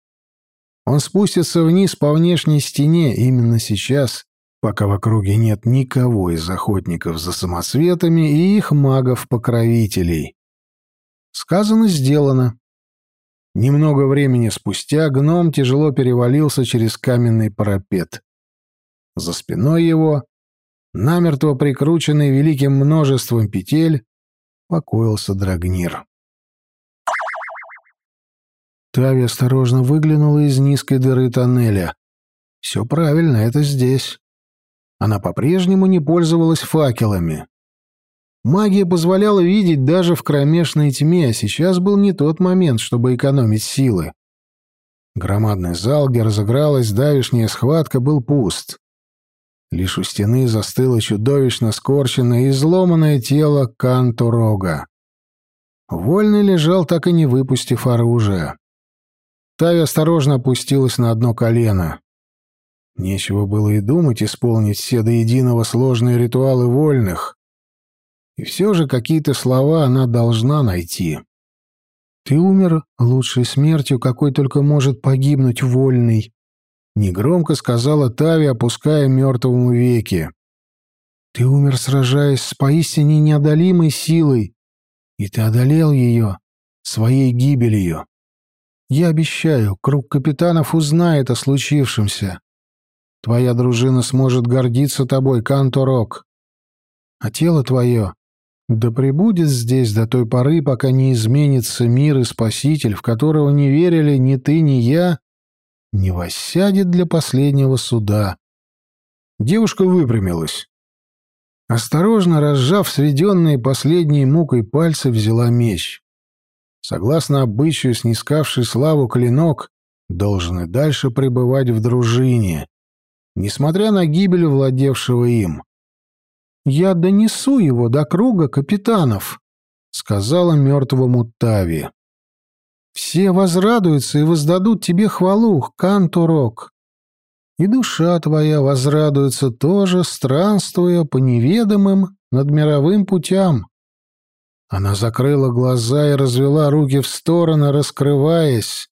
Он спустится вниз по внешней стене именно сейчас, пока в округе нет никого из охотников за самосветами и их магов-покровителей. Сказано, сделано. Немного времени спустя гном тяжело перевалился через каменный парапет. За спиной его, намертво прикрученный великим множеством петель, покоился Драгнир. Тави осторожно выглянула из низкой дыры тоннеля. Все правильно, это здесь. Она по-прежнему не пользовалась факелами. Магия позволяла видеть даже в кромешной тьме, а сейчас был не тот момент, чтобы экономить силы. Громадный зал, где разыгралась давишняя схватка, был пуст. Лишь у стены застыло чудовищно скорченное и изломанное тело Кантурога. Вольный лежал, так и не выпустив оружие. Тави осторожно опустилась на одно колено. Нечего было и думать исполнить все до единого сложные ритуалы вольных. И все же какие-то слова она должна найти. «Ты умер лучшей смертью, какой только может погибнуть вольный», — негромко сказала Тави, опуская мертвому веки. «Ты умер, сражаясь с поистине неодолимой силой, и ты одолел ее своей гибелью. Я обещаю, круг капитанов узнает о случившемся. Твоя дружина сможет гордиться тобой, Канторок. А тело твое да пребудет здесь до той поры, пока не изменится мир и Спаситель, в которого не верили ни ты, ни я, не воссядет для последнего суда. Девушка выпрямилась. Осторожно разжав сведенные последней мукой пальцы, взяла меч. Согласно обычаю, снискавший славу клинок должен и дальше пребывать в дружине, несмотря на гибель владевшего им. «Я донесу его до круга капитанов», — сказала мертвому Тави. «Все возрадуются и воздадут тебе хвалу, Кантурок. И душа твоя возрадуется тоже, странствуя по неведомым над мировым путям». Она закрыла глаза и развела руки в стороны, раскрываясь,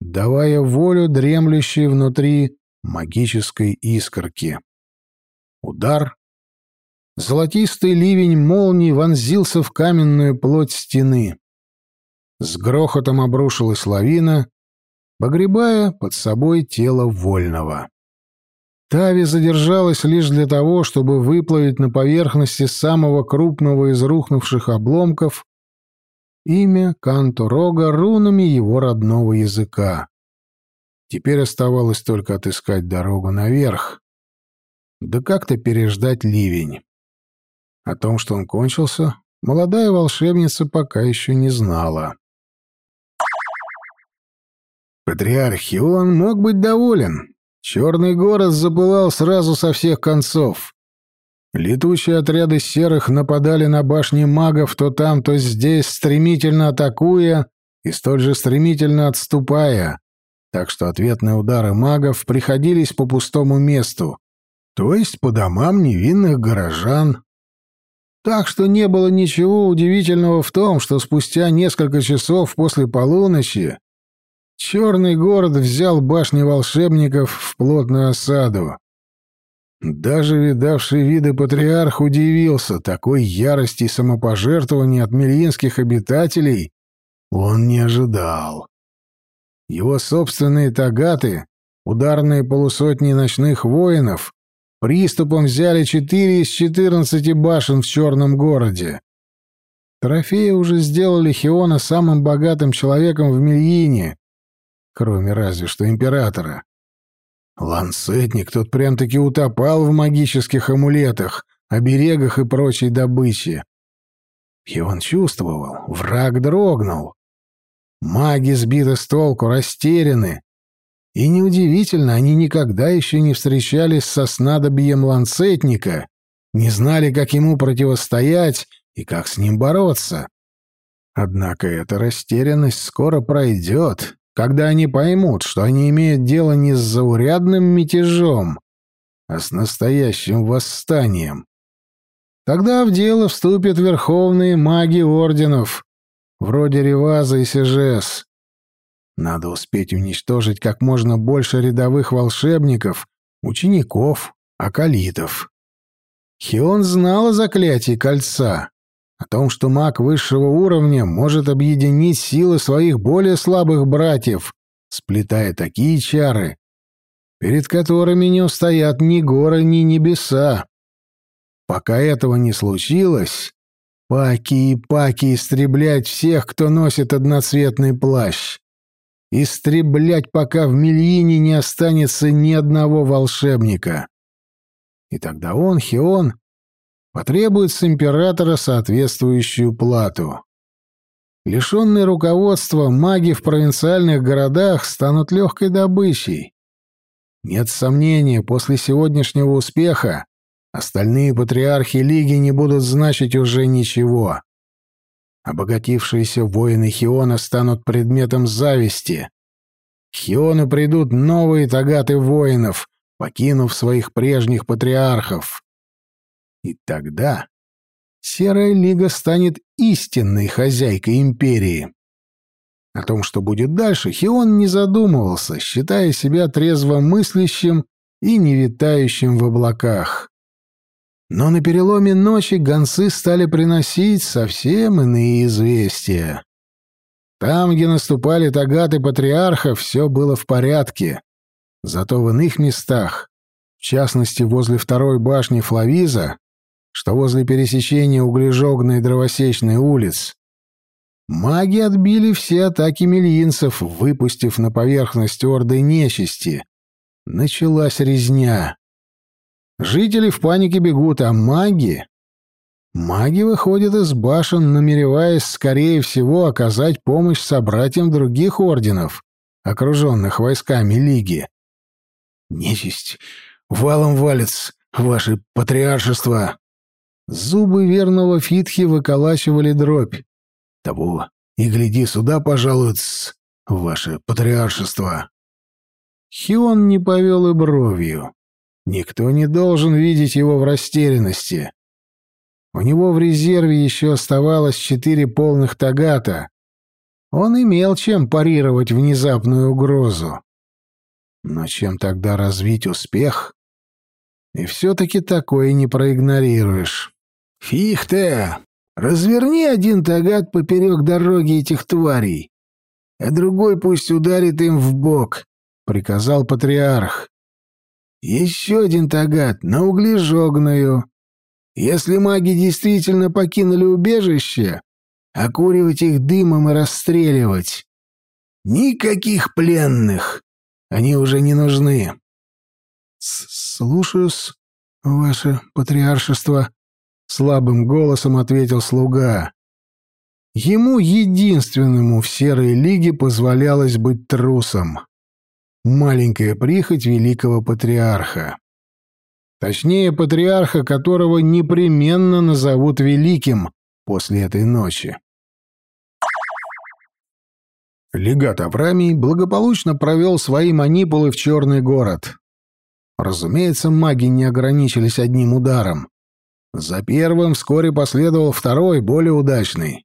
давая волю дремлющей внутри магической искорки. Удар, Золотистый ливень молний вонзился в каменную плоть стены. С грохотом обрушилась лавина, погребая под собой тело вольного. Тави задержалась лишь для того, чтобы выплавить на поверхности самого крупного из рухнувших обломков имя Канторога рунами его родного языка. Теперь оставалось только отыскать дорогу наверх, да как-то переждать ливень. О том, что он кончился, молодая волшебница пока еще не знала. Патриархион мог быть доволен. Черный город запылал сразу со всех концов. Летучие отряды серых нападали на башни магов то там, то здесь, стремительно атакуя и столь же стремительно отступая, так что ответные удары магов приходились по пустому месту, то есть по домам невинных горожан, так что не было ничего удивительного в том, что спустя несколько часов после полуночи черный город взял башни волшебников в плотную осаду. Даже видавший виды патриарх удивился такой ярости и самопожертвования от мельинских обитателей он не ожидал. Его собственные тагаты, ударные полусотни ночных воинов, Приступом взяли четыре из четырнадцати башен в Черном городе. Трофеи уже сделали Хиона самым богатым человеком в Мельине, кроме разве что императора. Ланцетник тот прям-таки утопал в магических амулетах, оберегах и прочей добыче. Хион чувствовал, враг дрогнул. Маги сбиты с толку, растеряны, и неудивительно, они никогда еще не встречались со снадобьем ланцетника, не знали, как ему противостоять и как с ним бороться. Однако эта растерянность скоро пройдет, когда они поймут, что они имеют дело не с заурядным мятежом, а с настоящим восстанием. Тогда в дело вступят верховные маги орденов, вроде Реваза и Сежес. Надо успеть уничтожить как можно больше рядовых волшебников, учеников, акалитов. Хион знал о заклятии кольца, о том, что маг высшего уровня может объединить силы своих более слабых братьев, сплетая такие чары, перед которыми не устоят ни горы, ни небеса. Пока этого не случилось, паки и паки истреблять всех, кто носит одноцветный плащ. Истреблять, пока в Мельине не останется ни одного волшебника. И тогда он, Хион, потребует с императора соответствующую плату. Лишенные руководства маги в провинциальных городах станут легкой добычей. Нет сомнения, после сегодняшнего успеха остальные патриархи Лиги не будут значить уже ничего. Обогатившиеся воины Хиона станут предметом зависти. К Хиону придут новые тагаты воинов, покинув своих прежних патриархов. И тогда Серая Лига станет истинной хозяйкой империи. О том, что будет дальше, Хион не задумывался, считая себя трезво мыслящим и не витающим в облаках. Но на переломе ночи гонцы стали приносить совсем иные известия. Там, где наступали тагаты патриарха, все было в порядке. Зато в иных местах, в частности возле второй башни Флавиза, что возле пересечения углежогной и дровосечной улиц маги отбили все атаки мельинцев, выпустив на поверхность орды нечисти. Началась резня. Жители в панике бегут, а маги... Маги выходят из башен, намереваясь, скорее всего, оказать помощь собратьям других орденов, окруженных войсками Лиги. «Нечисть! Валом валец, ваше патриаршество!» Зубы верного Фитхи выколачивали дробь. Того и гляди, сюда пожалуют ваше патриаршество. Хион не повел и бровью. Никто не должен видеть его в растерянности. У него в резерве еще оставалось четыре полных тагата. Он имел чем парировать внезапную угрозу. Но чем тогда развить успех? И все-таки такое не проигнорируешь. «Фихте! Разверни один тагат поперек дороги этих тварей, а другой пусть ударит им в бок», — приказал патриарх. «Еще один тагат на углежогную. Если маги действительно покинули убежище, окуривать их дымом и расстреливать. Никаких пленных. Они уже не нужны». «Слушаюсь, ваше патриаршество», слабым голосом ответил слуга. Ему единственному в серой лиге позволялось быть трусом. Маленькая прихоть великого патриарха. Точнее, патриарха, которого непременно назовут великим после этой ночи. Легат Аврамий благополучно провел свои манипулы в Черный город. Разумеется, маги не ограничились одним ударом. За первым вскоре последовал второй, более удачный.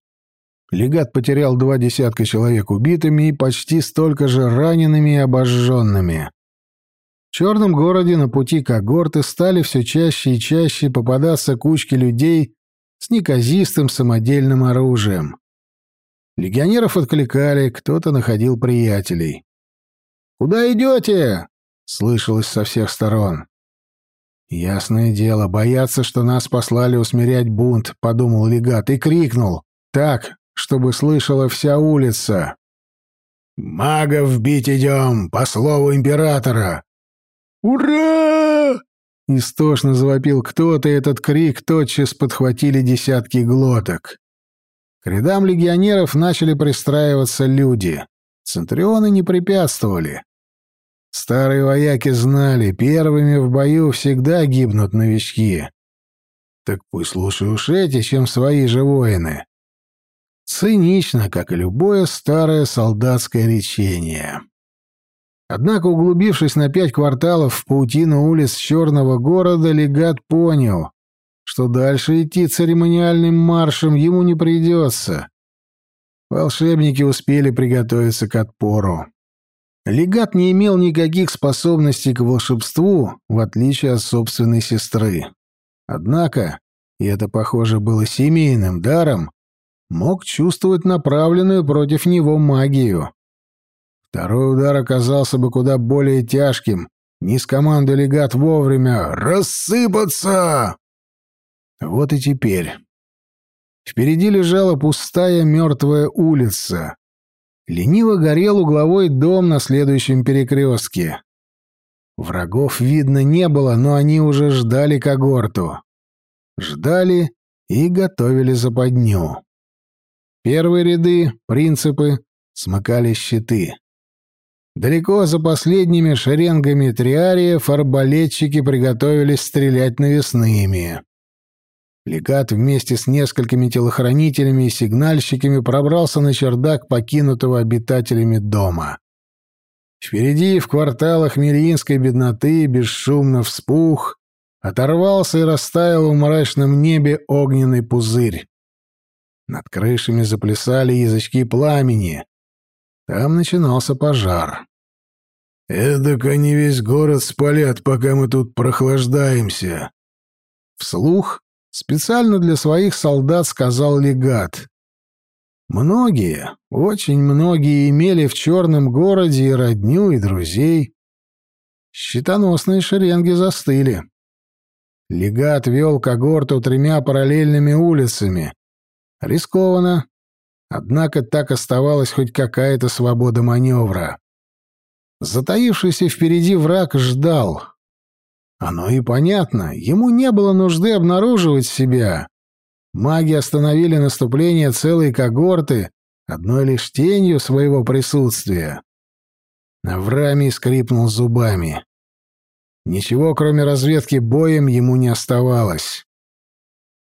Легат потерял два десятка человек убитыми и почти столько же ранеными и обожженными. В черном городе на пути когорты стали все чаще и чаще попадаться кучки людей с неказистым самодельным оружием. Легионеров откликали, кто-то находил приятелей. «Куда идете?» — слышалось со всех сторон. «Ясное дело, боятся, что нас послали усмирять бунт», — подумал легат и крикнул. Так, чтобы слышала вся улица. «Магов бить идем, по слову императора!» «Ура!» — истошно завопил кто-то, и этот крик тотчас подхватили десятки глоток. К рядам легионеров начали пристраиваться люди. Центрионы не препятствовали. Старые вояки знали, первыми в бою всегда гибнут новички. Так пусть лучше уж эти, чем свои же воины. Цинично, как и любое старое солдатское речение. Однако, углубившись на пять кварталов в паутину улиц черного города, легат понял, что дальше идти церемониальным маршем ему не придется. Волшебники успели приготовиться к отпору. Легат не имел никаких способностей к волшебству, в отличие от собственной сестры. Однако, и это, похоже, было семейным даром, мог чувствовать направленную против него магию. Второй удар оказался бы куда более тяжким, не с команды легат вовремя «Рассыпаться!». Вот и теперь. Впереди лежала пустая мертвая улица. Лениво горел угловой дом на следующем перекрестке. Врагов видно не было, но они уже ждали когорту. Ждали и готовили западню. Первые ряды, принципы, смыкали щиты. Далеко за последними шеренгами триариев арбалетчики приготовились стрелять навесными. Легат вместе с несколькими телохранителями и сигнальщиками пробрался на чердак покинутого обитателями дома. Впереди, в кварталах мириинской бедноты, бесшумно вспух, оторвался и растаял в мрачном небе огненный пузырь. Над крышами заплясали язычки пламени. Там начинался пожар. «Эдак они весь город спалят, пока мы тут прохлаждаемся». Вслух специально для своих солдат сказал легат. Многие, очень многие имели в черном городе и родню, и друзей. Щитоносные шеренги застыли. Легат вел когорту тремя параллельными улицами, Рискованно. Однако так оставалась хоть какая-то свобода маневра. Затаившийся впереди враг ждал. Оно и понятно, ему не было нужды обнаруживать себя. Маги остановили наступление целой когорты одной лишь тенью своего присутствия. Авраамий скрипнул зубами. Ничего, кроме разведки боем, ему не оставалось.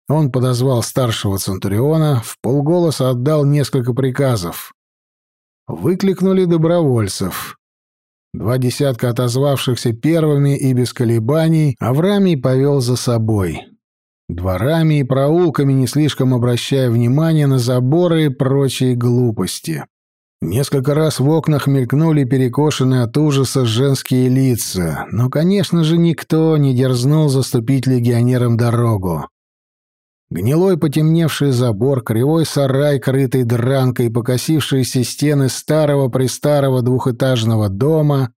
Он подозвал старшего Центуриона, в полголоса отдал несколько приказов. Выкликнули добровольцев. Два десятка отозвавшихся первыми и без колебаний Аврамий повел за собой. Дворами и проулками, не слишком обращая внимания на заборы и прочие глупости. Несколько раз в окнах мелькнули перекошенные от ужаса женские лица, но, конечно же, никто не дерзнул заступить легионерам дорогу. Гнилой потемневший забор, кривой сарай, крытый дранкой, покосившиеся стены старого-престарого двухэтажного дома.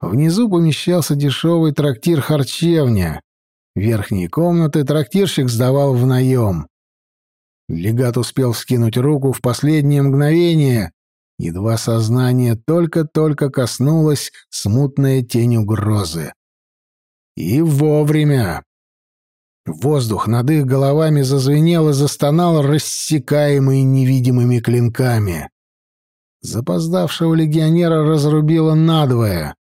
Внизу помещался дешевый трактир-харчевня. Верхние комнаты трактирщик сдавал в наем. Легат успел вскинуть руку в последнее мгновение. Едва сознание только-только коснулось смутная тень угрозы. И вовремя. Воздух над их головами зазвенел и застонал, рассекаемый невидимыми клинками. Запоздавшего легионера разрубило надвое.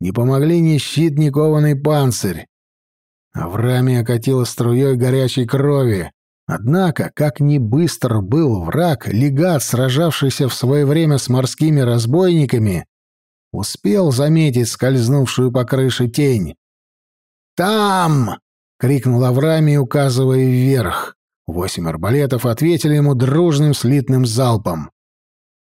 Не помогли ни щит, ни кованый панцирь. А в раме окатило струей горячей крови. Однако, как ни быстр был враг, легат, сражавшийся в свое время с морскими разбойниками, успел заметить скользнувшую по крыше тень. «Там!» — крикнул Авраамий, указывая вверх. Восемь арбалетов ответили ему дружным слитным залпом.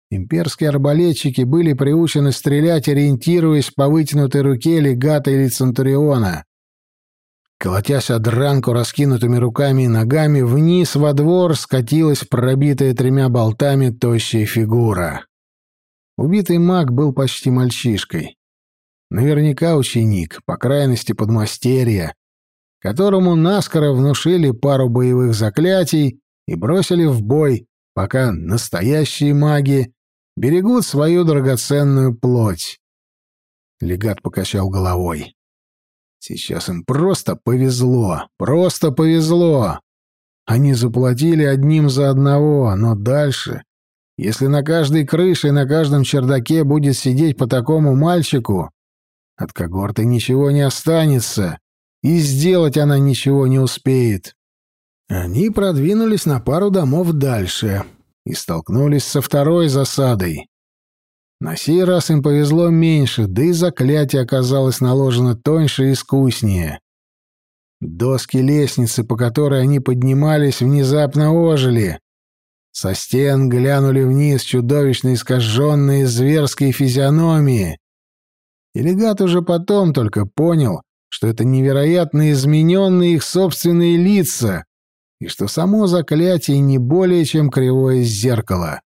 Имперские арбалетчики были приучены стрелять, ориентируясь по вытянутой руке легата или центуриона. Колотясь о дранку раскинутыми руками и ногами, вниз во двор скатилась пробитая тремя болтами тощая фигура. Убитый маг был почти мальчишкой. Наверняка ученик, по крайности подмастерья, которому наскоро внушили пару боевых заклятий и бросили в бой, пока настоящие маги берегут свою драгоценную плоть. Легат покачал головой. Сейчас им просто повезло, просто повезло. Они заплатили одним за одного, но дальше, если на каждой крыше и на каждом чердаке будет сидеть по такому мальчику, от когорты ничего не останется и сделать она ничего не успеет. Они продвинулись на пару домов дальше. и столкнулись со второй засадой. На сей раз им повезло меньше, да и заклятие оказалось наложено тоньше и искуснее. Доски лестницы, по которой они поднимались, внезапно ожили. Со стен глянули вниз чудовищно искаженные зверские физиономии. И легат уже потом только понял, что это невероятно измененные их собственные лица, и что само заклятие не более чем кривое зеркало.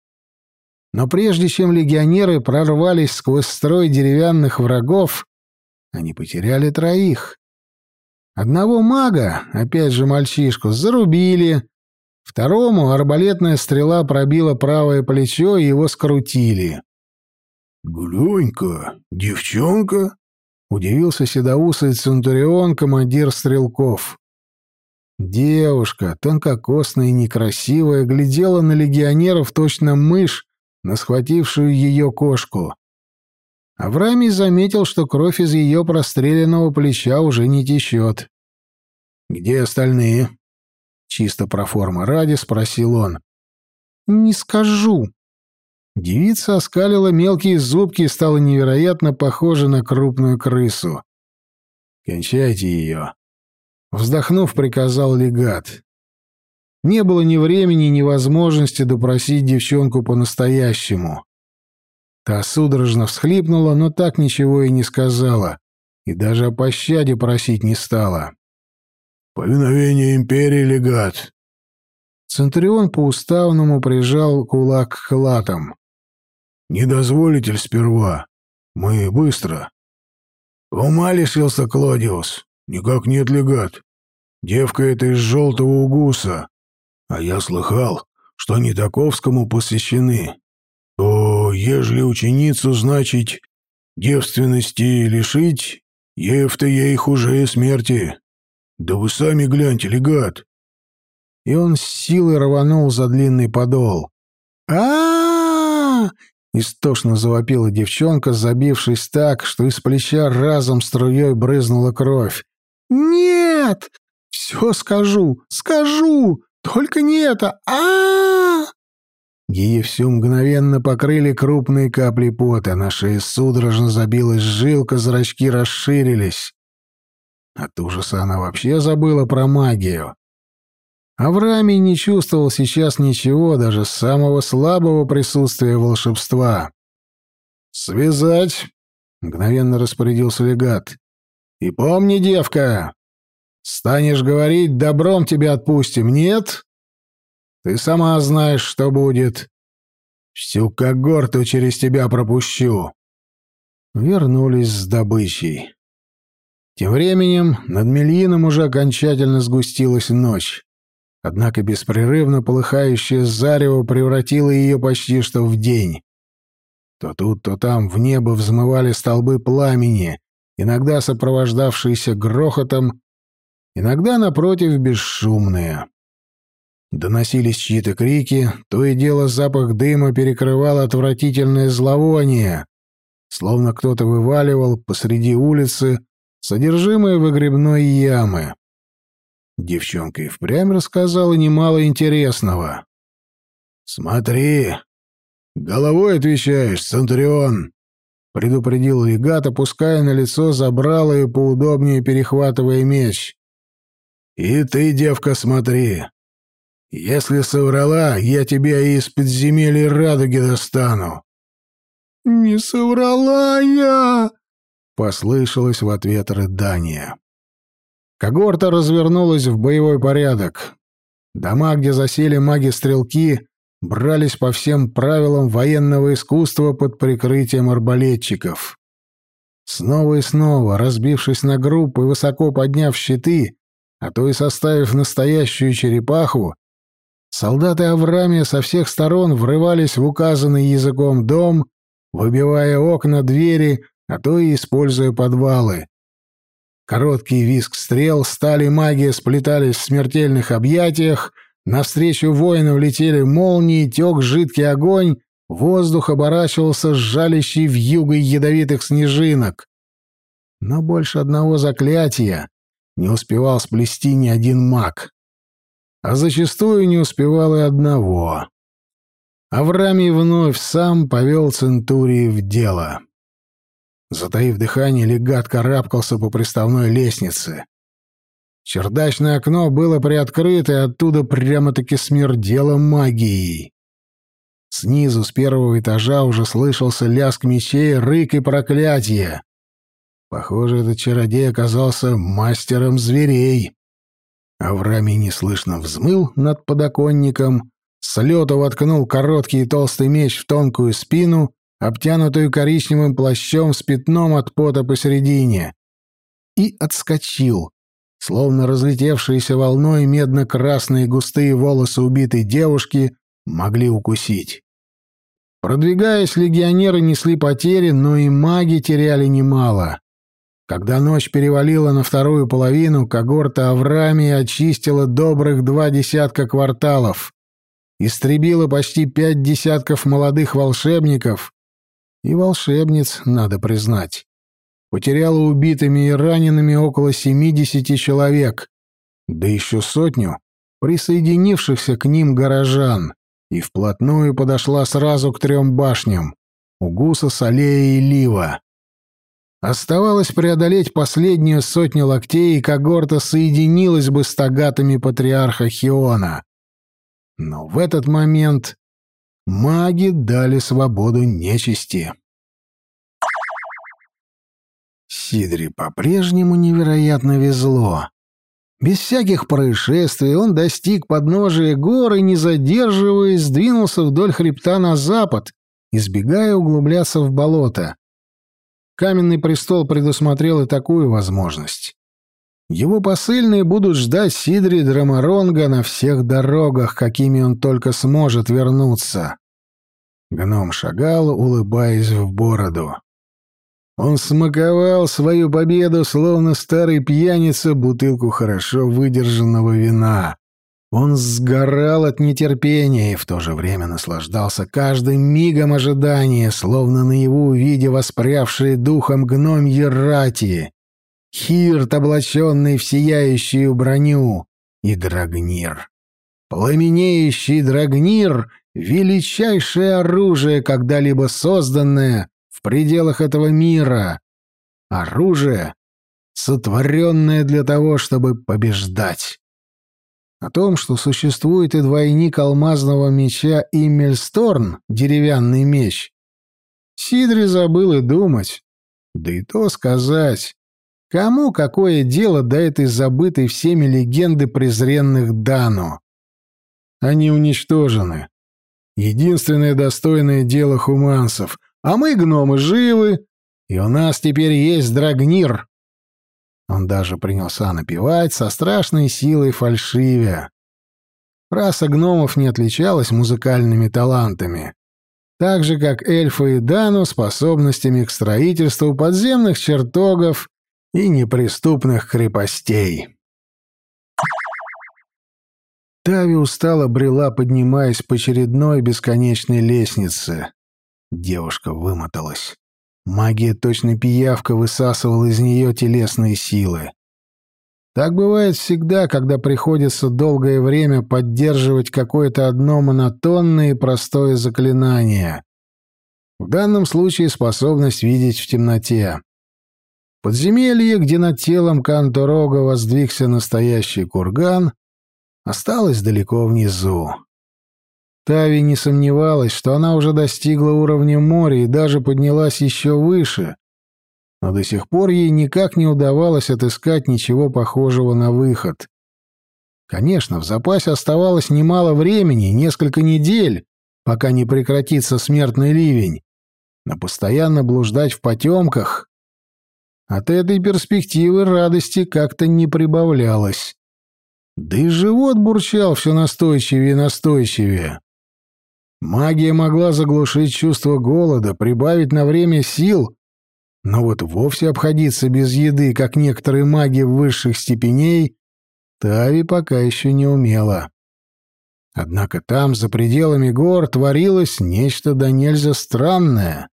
Но прежде чем легионеры прорвались сквозь строй деревянных врагов, они потеряли троих. Одного мага, опять же мальчишку, зарубили, второму арбалетная стрела пробила правое плечо и его скрутили. «Глюнька, девчонка?» Удивился седоусый Центурион, командир стрелков. Девушка, тонкокосная и некрасивая, глядела на легионеров точно мышь, на схватившую ее кошку. Авраамий заметил, что кровь из ее простреленного плеча уже не течет. «Где остальные?» Чисто про форму ради спросил он. «Не скажу», Девица оскалила мелкие зубки и стала невероятно похожа на крупную крысу. «Кончайте ее!» Вздохнув, приказал легат. Не было ни времени, ни возможности допросить девчонку по-настоящему. Та судорожно всхлипнула, но так ничего и не сказала, и даже о пощаде просить не стала. «Повиновение империи, легат!» Центурион по-уставному прижал кулак к латам. Не дозволите сперва? Мы быстро. Ума лишился Клодиус. Никак нет легат. Девка эта из желтого угуса. А я слыхал, что они таковскому посвящены. То, ежели ученицу, значит, девственности лишить, ев-то ей хуже смерти. Да вы сами гляньте, легат. И он с силой рванул за длинный подол. а а, -а! Истошно завопила девчонка, забившись так, что из плеча разом струей брызнула кровь. «Нет! Все скажу, скажу! Только не это! а а, Ее всю мгновенно покрыли крупные капли пота, на шее судорожно забилась жилка, зрачки расширились. От ужаса она вообще забыла про магию. Авраамий не чувствовал сейчас ничего, даже самого слабого присутствия волшебства. «Связать!» — мгновенно распорядился легат. «И помни, девка, станешь говорить, добром тебя отпустим, нет? Ты сама знаешь, что будет. Всю когорту через тебя пропущу». Вернулись с добычей. Тем временем над Мельином уже окончательно сгустилась ночь. Однако беспрерывно полыхающее зарево превратило ее почти что в день. То тут, то там в небо взмывали столбы пламени, иногда сопровождавшиеся грохотом, иногда, напротив, бесшумные. Доносились чьи-то крики, то и дело запах дыма перекрывал отвратительное зловоние, словно кто-то вываливал посреди улицы содержимое выгребной ямы. Девчонка и впрямь рассказала немало интересного. «Смотри, головой отвечаешь, Центурион!» — предупредил легат, опуская на лицо забрало и поудобнее перехватывая меч. «И ты, девка, смотри. Если соврала, я тебя из подземелья радуги достану». «Не соврала я!» — послышалось в ответ рыдание. Когорта развернулась в боевой порядок. Дома, где засели маги-стрелки, брались по всем правилам военного искусства под прикрытием арбалетчиков. Снова и снова, разбившись на группы, высоко подняв щиты, а то и составив настоящую черепаху, солдаты Аврамия со всех сторон врывались в указанный языком дом, выбивая окна, двери, а то и используя подвалы. Короткий виск стрел, стали магия сплетались в смертельных объятиях, навстречу воинам летели молнии, тек жидкий огонь, воздух оборачивался сжалищей вьюгой ядовитых снежинок. Но больше одного заклятия не успевал сплести ни один маг. А зачастую не успевал и одного. Аврамий вновь сам повел Центурии в дело. Затаив дыхание, легат карабкался по приставной лестнице. Чердачное окно было приоткрыто, и оттуда прямо-таки смердело магией. Снизу, с первого этажа, уже слышался лязг мечей, рык и проклятие. Похоже, этот чародей оказался мастером зверей. Авраамий неслышно взмыл над подоконником, с лету воткнул короткий и толстый меч в тонкую спину, обтянутую коричневым плащом с пятном от пота посередине, и отскочил, словно разлетевшиеся волной медно-красные густые волосы убитой девушки могли укусить. Продвигаясь, легионеры несли потери, но и маги теряли немало. Когда ночь перевалила на вторую половину, когорта Аврамии очистила добрых два десятка кварталов, истребила почти пять десятков молодых волшебников и волшебниц, надо признать. Потеряла убитыми и ранеными около семидесяти человек, да еще сотню присоединившихся к ним горожан, и вплотную подошла сразу к трем башням — Угуса, Салея и Лива. Оставалось преодолеть последнюю сотню локтей, и когорта соединилась бы с тагатами патриарха Хиона. Но в этот момент маги дали свободу нечисти. Сидри по-прежнему невероятно везло. Без всяких происшествий он достиг подножия горы, не задерживаясь, сдвинулся вдоль хребта на запад, избегая углубляться в болото. Каменный престол предусмотрел и такую возможность. Его посыльные будут ждать Сидри Драмаронга на всех дорогах, какими он только сможет вернуться. Гном шагал, улыбаясь в бороду. Он смаковал свою победу, словно старый пьяница, бутылку хорошо выдержанного вина. Он сгорал от нетерпения и в то же время наслаждался каждым мигом ожидания, словно наяву видя воспрявшие духом гномьи рати. Хирт, облаченный в сияющую броню, и Драгнир. Пламенеющий Драгнир — величайшее оружие, когда-либо созданное в пределах этого мира. Оружие, сотворенное для того, чтобы побеждать. О том, что существует и двойник алмазного меча Иммельсторн, деревянный меч, Сидри забыл и думать. Да и то сказать. Кому какое дело до этой забытой всеми легенды презренных Дану? Они уничтожены. Единственное достойное дело хуманцев. А мы, гномы, живы, и у нас теперь есть Драгнир, он даже принялся напевать со страшной силой фальшивя. Раса гномов не отличалась музыкальными талантами, так же, как эльфы и Дану способностями к строительству подземных чертогов и неприступных крепостей. Тави устало брела, поднимаясь по очередной бесконечной лестнице. Девушка вымоталась. Магия точно пиявка высасывала из нее телесные силы. Так бывает всегда, когда приходится долгое время поддерживать какое-то одно монотонное и простое заклинание. В данном случае способность видеть в темноте. Подземелье, где над телом Канторога воздвигся настоящий курган, осталось далеко внизу. Тави не сомневалась, что она уже достигла уровня моря и даже поднялась еще выше, но до сих пор ей никак не удавалось отыскать ничего похожего на выход. Конечно, в запасе оставалось немало времени, несколько недель, пока не прекратится смертный ливень, но постоянно блуждать в потемках... От этой перспективы радости как-то не прибавлялось. Да и живот бурчал все настойчивее и настойчивее. Магия могла заглушить чувство голода, прибавить на время сил, но вот вовсе обходиться без еды, как некоторые маги высших степеней, Тави пока еще не умела. Однако там, за пределами гор, творилось нечто да нельзя странное.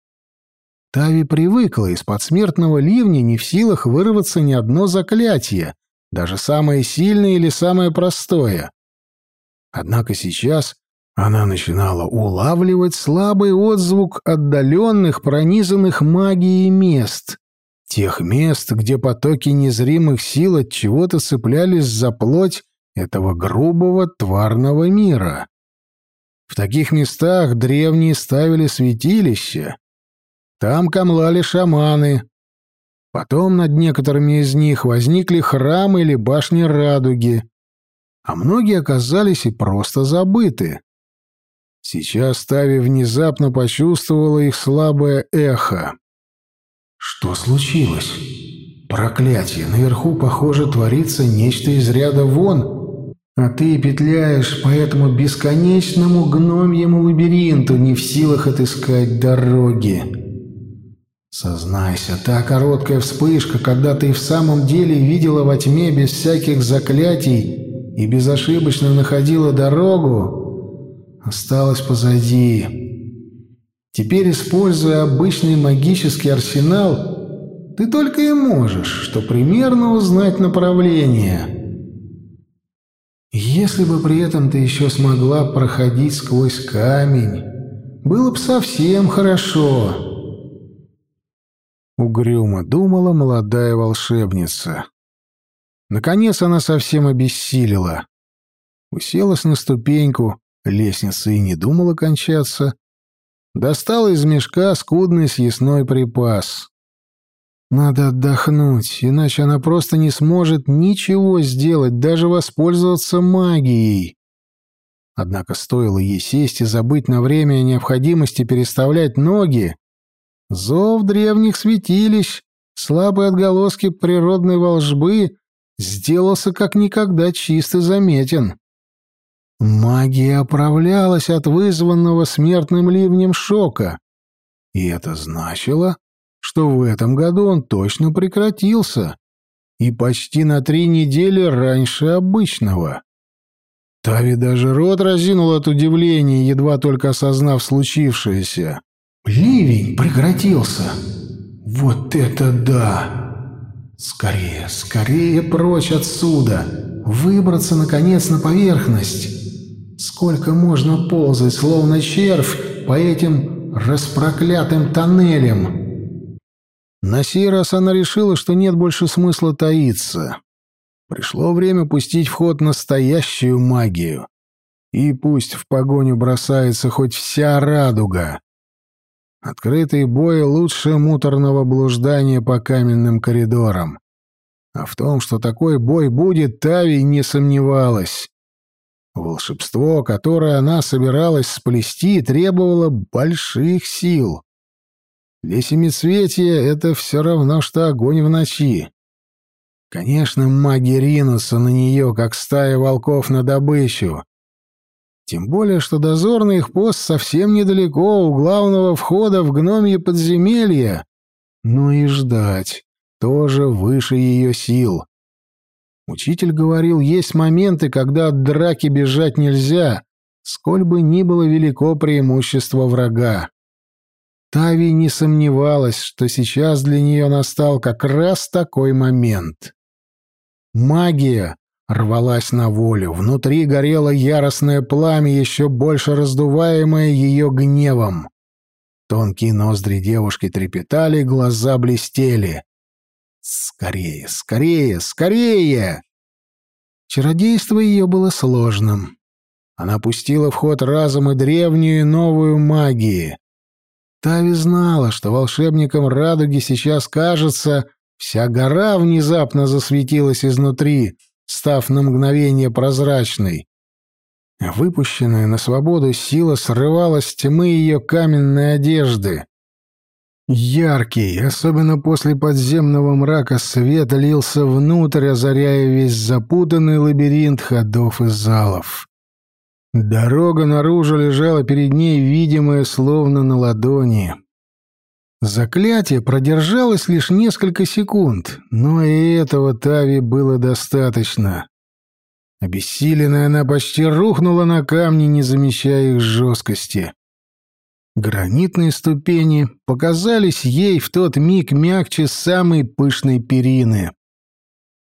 Тави привыкла из-под смертного ливня не в силах вырваться ни одно заклятие, даже самое сильное или самое простое. Однако сейчас Она начинала улавливать слабый отзвук отдаленных, пронизанных магией мест. Тех мест, где потоки незримых сил от чего-то цеплялись за плоть этого грубого тварного мира. В таких местах древние ставили святилища. Там камлали шаманы. Потом над некоторыми из них возникли храмы или башни радуги, а многие оказались и просто забыты. Сейчас Тави внезапно почувствовала их слабое эхо. «Что случилось? Проклятие! Наверху, похоже, творится нечто из ряда вон, а ты петляешь по этому бесконечному гномьему лабиринту, не в силах отыскать дороги. Сознайся, та короткая вспышка, когда ты в самом деле видела во тьме без всяких заклятий и безошибочно находила дорогу, осталось позади. Теперь, используя обычный магический арсенал, ты только и можешь, что примерно узнать направление. Если бы при этом ты еще смогла проходить сквозь камень, было бы совсем хорошо. Угрюмо думала молодая волшебница. Наконец она совсем обессилила. Уселась на ступеньку, Лестница и не думала кончаться. Достала из мешка скудный съестной припас. Надо отдохнуть, иначе она просто не сможет ничего сделать, даже воспользоваться магией. Однако стоило ей сесть и забыть на время о необходимости переставлять ноги. Зов древних святилищ, слабые отголоски природной волжбы сделался как никогда чисто заметен. Магия оправлялась от вызванного смертным ливнем шока. И это значило, что в этом году он точно прекратился. И почти на три недели раньше обычного. Тави даже рот разинул от удивления, едва только осознав случившееся. «Ливень прекратился! Вот это да! Скорее, скорее прочь отсюда! Выбраться, наконец, на поверхность!» Сколько можно ползать, словно червь, по этим распроклятым тоннелям? На сей раз она решила, что нет больше смысла таиться. Пришло время пустить в ход настоящую магию. И пусть в погоню бросается хоть вся радуга. Открытый бой лучше муторного блуждания по каменным коридорам. А в том, что такой бой будет, Тави не сомневалась. Волшебство, которое она собиралась сплести, требовало больших сил. Для семицветия это все равно, что огонь в ночи. Конечно, маги ринутся на нее, как стая волков на добычу. Тем более, что дозорный их пост совсем недалеко у главного входа в гномье подземелье. Но и ждать тоже выше ее сил. Учитель говорил, есть моменты, когда от драки бежать нельзя, сколь бы ни было велико преимущество врага. Тави не сомневалась, что сейчас для нее настал как раз такой момент. Магия рвалась на волю, внутри горело яростное пламя, еще больше раздуваемое ее гневом. Тонкие ноздри девушки трепетали, глаза блестели. Скорее, скорее, скорее! Чародейство ее было сложным. Она пустила в ход разом и древнюю и новую магию. Тави знала, что волшебникам радуги сейчас кажется, вся гора внезапно засветилась изнутри, став на мгновение прозрачной. Выпущенная на свободу сила срывала с тьмы ее каменной одежды. Яркий, особенно после подземного мрака, свет лился внутрь, озаряя весь запутанный лабиринт ходов и залов. Дорога наружу лежала перед ней, видимая словно на ладони. Заклятие продержалось лишь несколько секунд, но и этого Тави было достаточно. Обессиленная она почти рухнула на камни, не замечая их жесткости. Гранитные ступени показались ей в тот миг мягче самой пышной перины.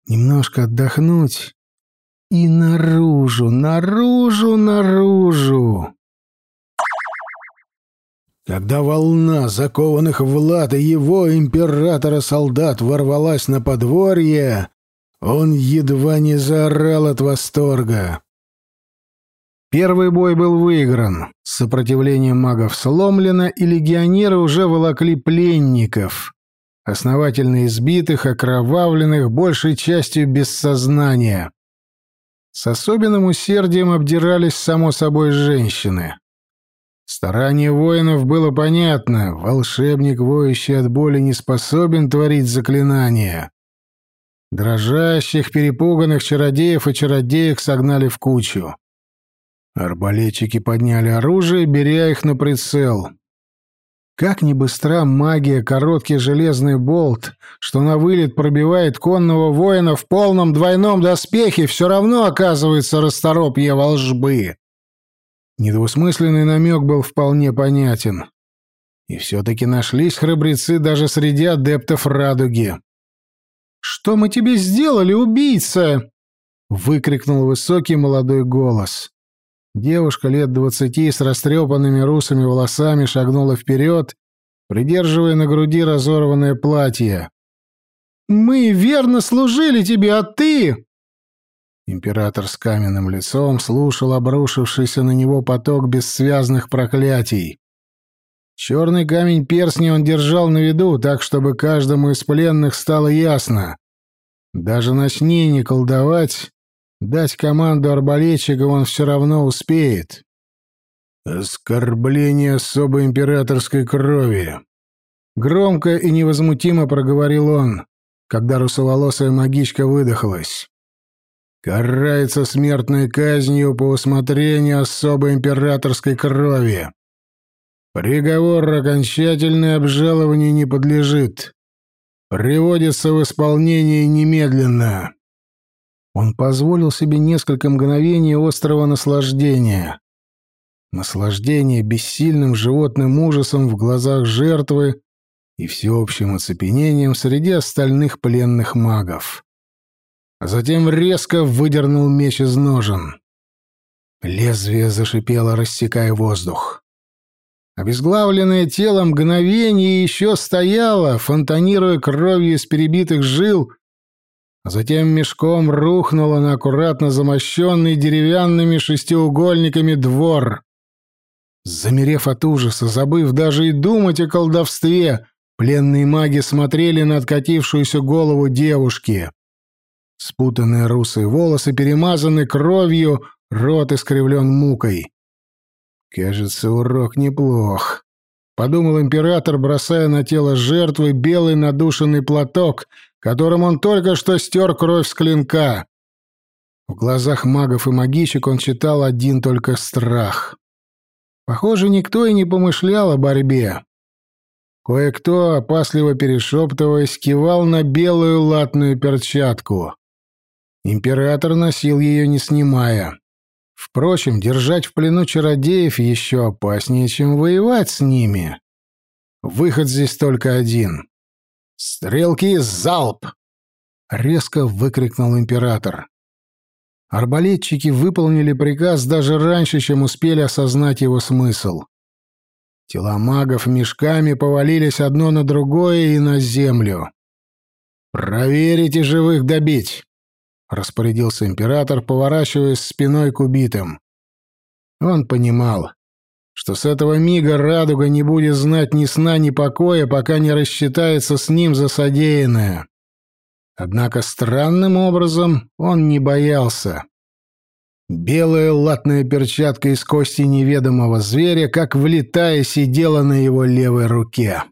Немножко отдохнуть, И наружу, наружу, наружу. Когда волна закованных в латы его императора-солдат ворвалась на подворье, он едва не заорал от восторга. Первый бой был выигран, сопротивление магов сломлено, и легионеры уже волокли пленников, основательно избитых, окровавленных, большей частью без сознания. С особенным усердием обдирались, само собой, женщины. Старание воинов было понятно. Волшебник, воющий от боли, не способен творить заклинания. Дрожащих, перепуганных чародеев и чародеек согнали в кучу. Арбалетчики подняли оружие, беря их на прицел. Как ни быстра магия, короткий железный болт, что на вылет пробивает конного воина в полном двойном доспехе, все равно оказывается расторопье волжбы. Недвусмысленный намек был вполне понятен. И все-таки нашлись храбрецы даже среди адептов радуги. «Что мы тебе сделали, убийца?» — выкрикнул высокий молодой голос. Девушка лет двадцати с растрепанными русыми волосами шагнула вперед, придерживая на груди разорванное платье. «Мы верно служили тебе, а ты...» Император с каменным лицом слушал обрушившийся на него поток бессвязных проклятий. Черный камень перстня он держал на виду, так, чтобы каждому из пленных стало ясно. Даже начни не колдовать, дать команду арбалетчикам он все равно успеет. «Оскорбление особой императорской крови!» Громко и невозмутимо проговорил он, когда русоволосая магичка выдохлась карается смертной казнью по усмотрению особой императорской крови. Приговор окончательное обжалованию не подлежит. Приводится в исполнение немедленно. Он позволил себе несколько мгновений острого наслаждения. Наслаждение бессильным животным ужасом в глазах жертвы и всеобщим оцепенением среди остальных пленных магов затем резко выдернул меч из ножен. Лезвие зашипело, рассекая воздух. Обезглавленное тело мгновение еще стояло, фонтанируя кровью из перебитых жил, а затем мешком рухнуло на аккуратно замощенный деревянными шестиугольниками двор. Замерев от ужаса, забыв даже и думать о колдовстве, пленные маги смотрели на откатившуюся голову девушки. Спутанные русые волосы перемазаны кровью, рот искривлен мукой. «Кажется, урок неплох», — подумал император, бросая на тело жертвы белый надушенный платок, которым он только что стер кровь с клинка. В глазах магов и магичек он читал один только страх. Похоже, никто и не помышлял о борьбе. Кое-кто, опасливо перешептываясь, кивал на белую латную перчатку. Император носил ее не снимая. Впрочем, держать в плену чародеев еще опаснее, чем воевать с ними. Выход здесь только один. «Стрелки, залп!» — резко выкрикнул император. Арбалетчики выполнили приказ даже раньше, чем успели осознать его смысл. Тела магов мешками повалились одно на другое и на землю. «Проверить и живых добить!» — распорядился император, поворачиваясь спиной к убитым. Он понимал, что с этого мига радуга не будет знать ни сна, ни покоя, пока не рассчитается с ним за содеянное. Однако странным образом он не боялся. Белая латная перчатка из кости неведомого зверя, как влетая, сидела на его левой руке.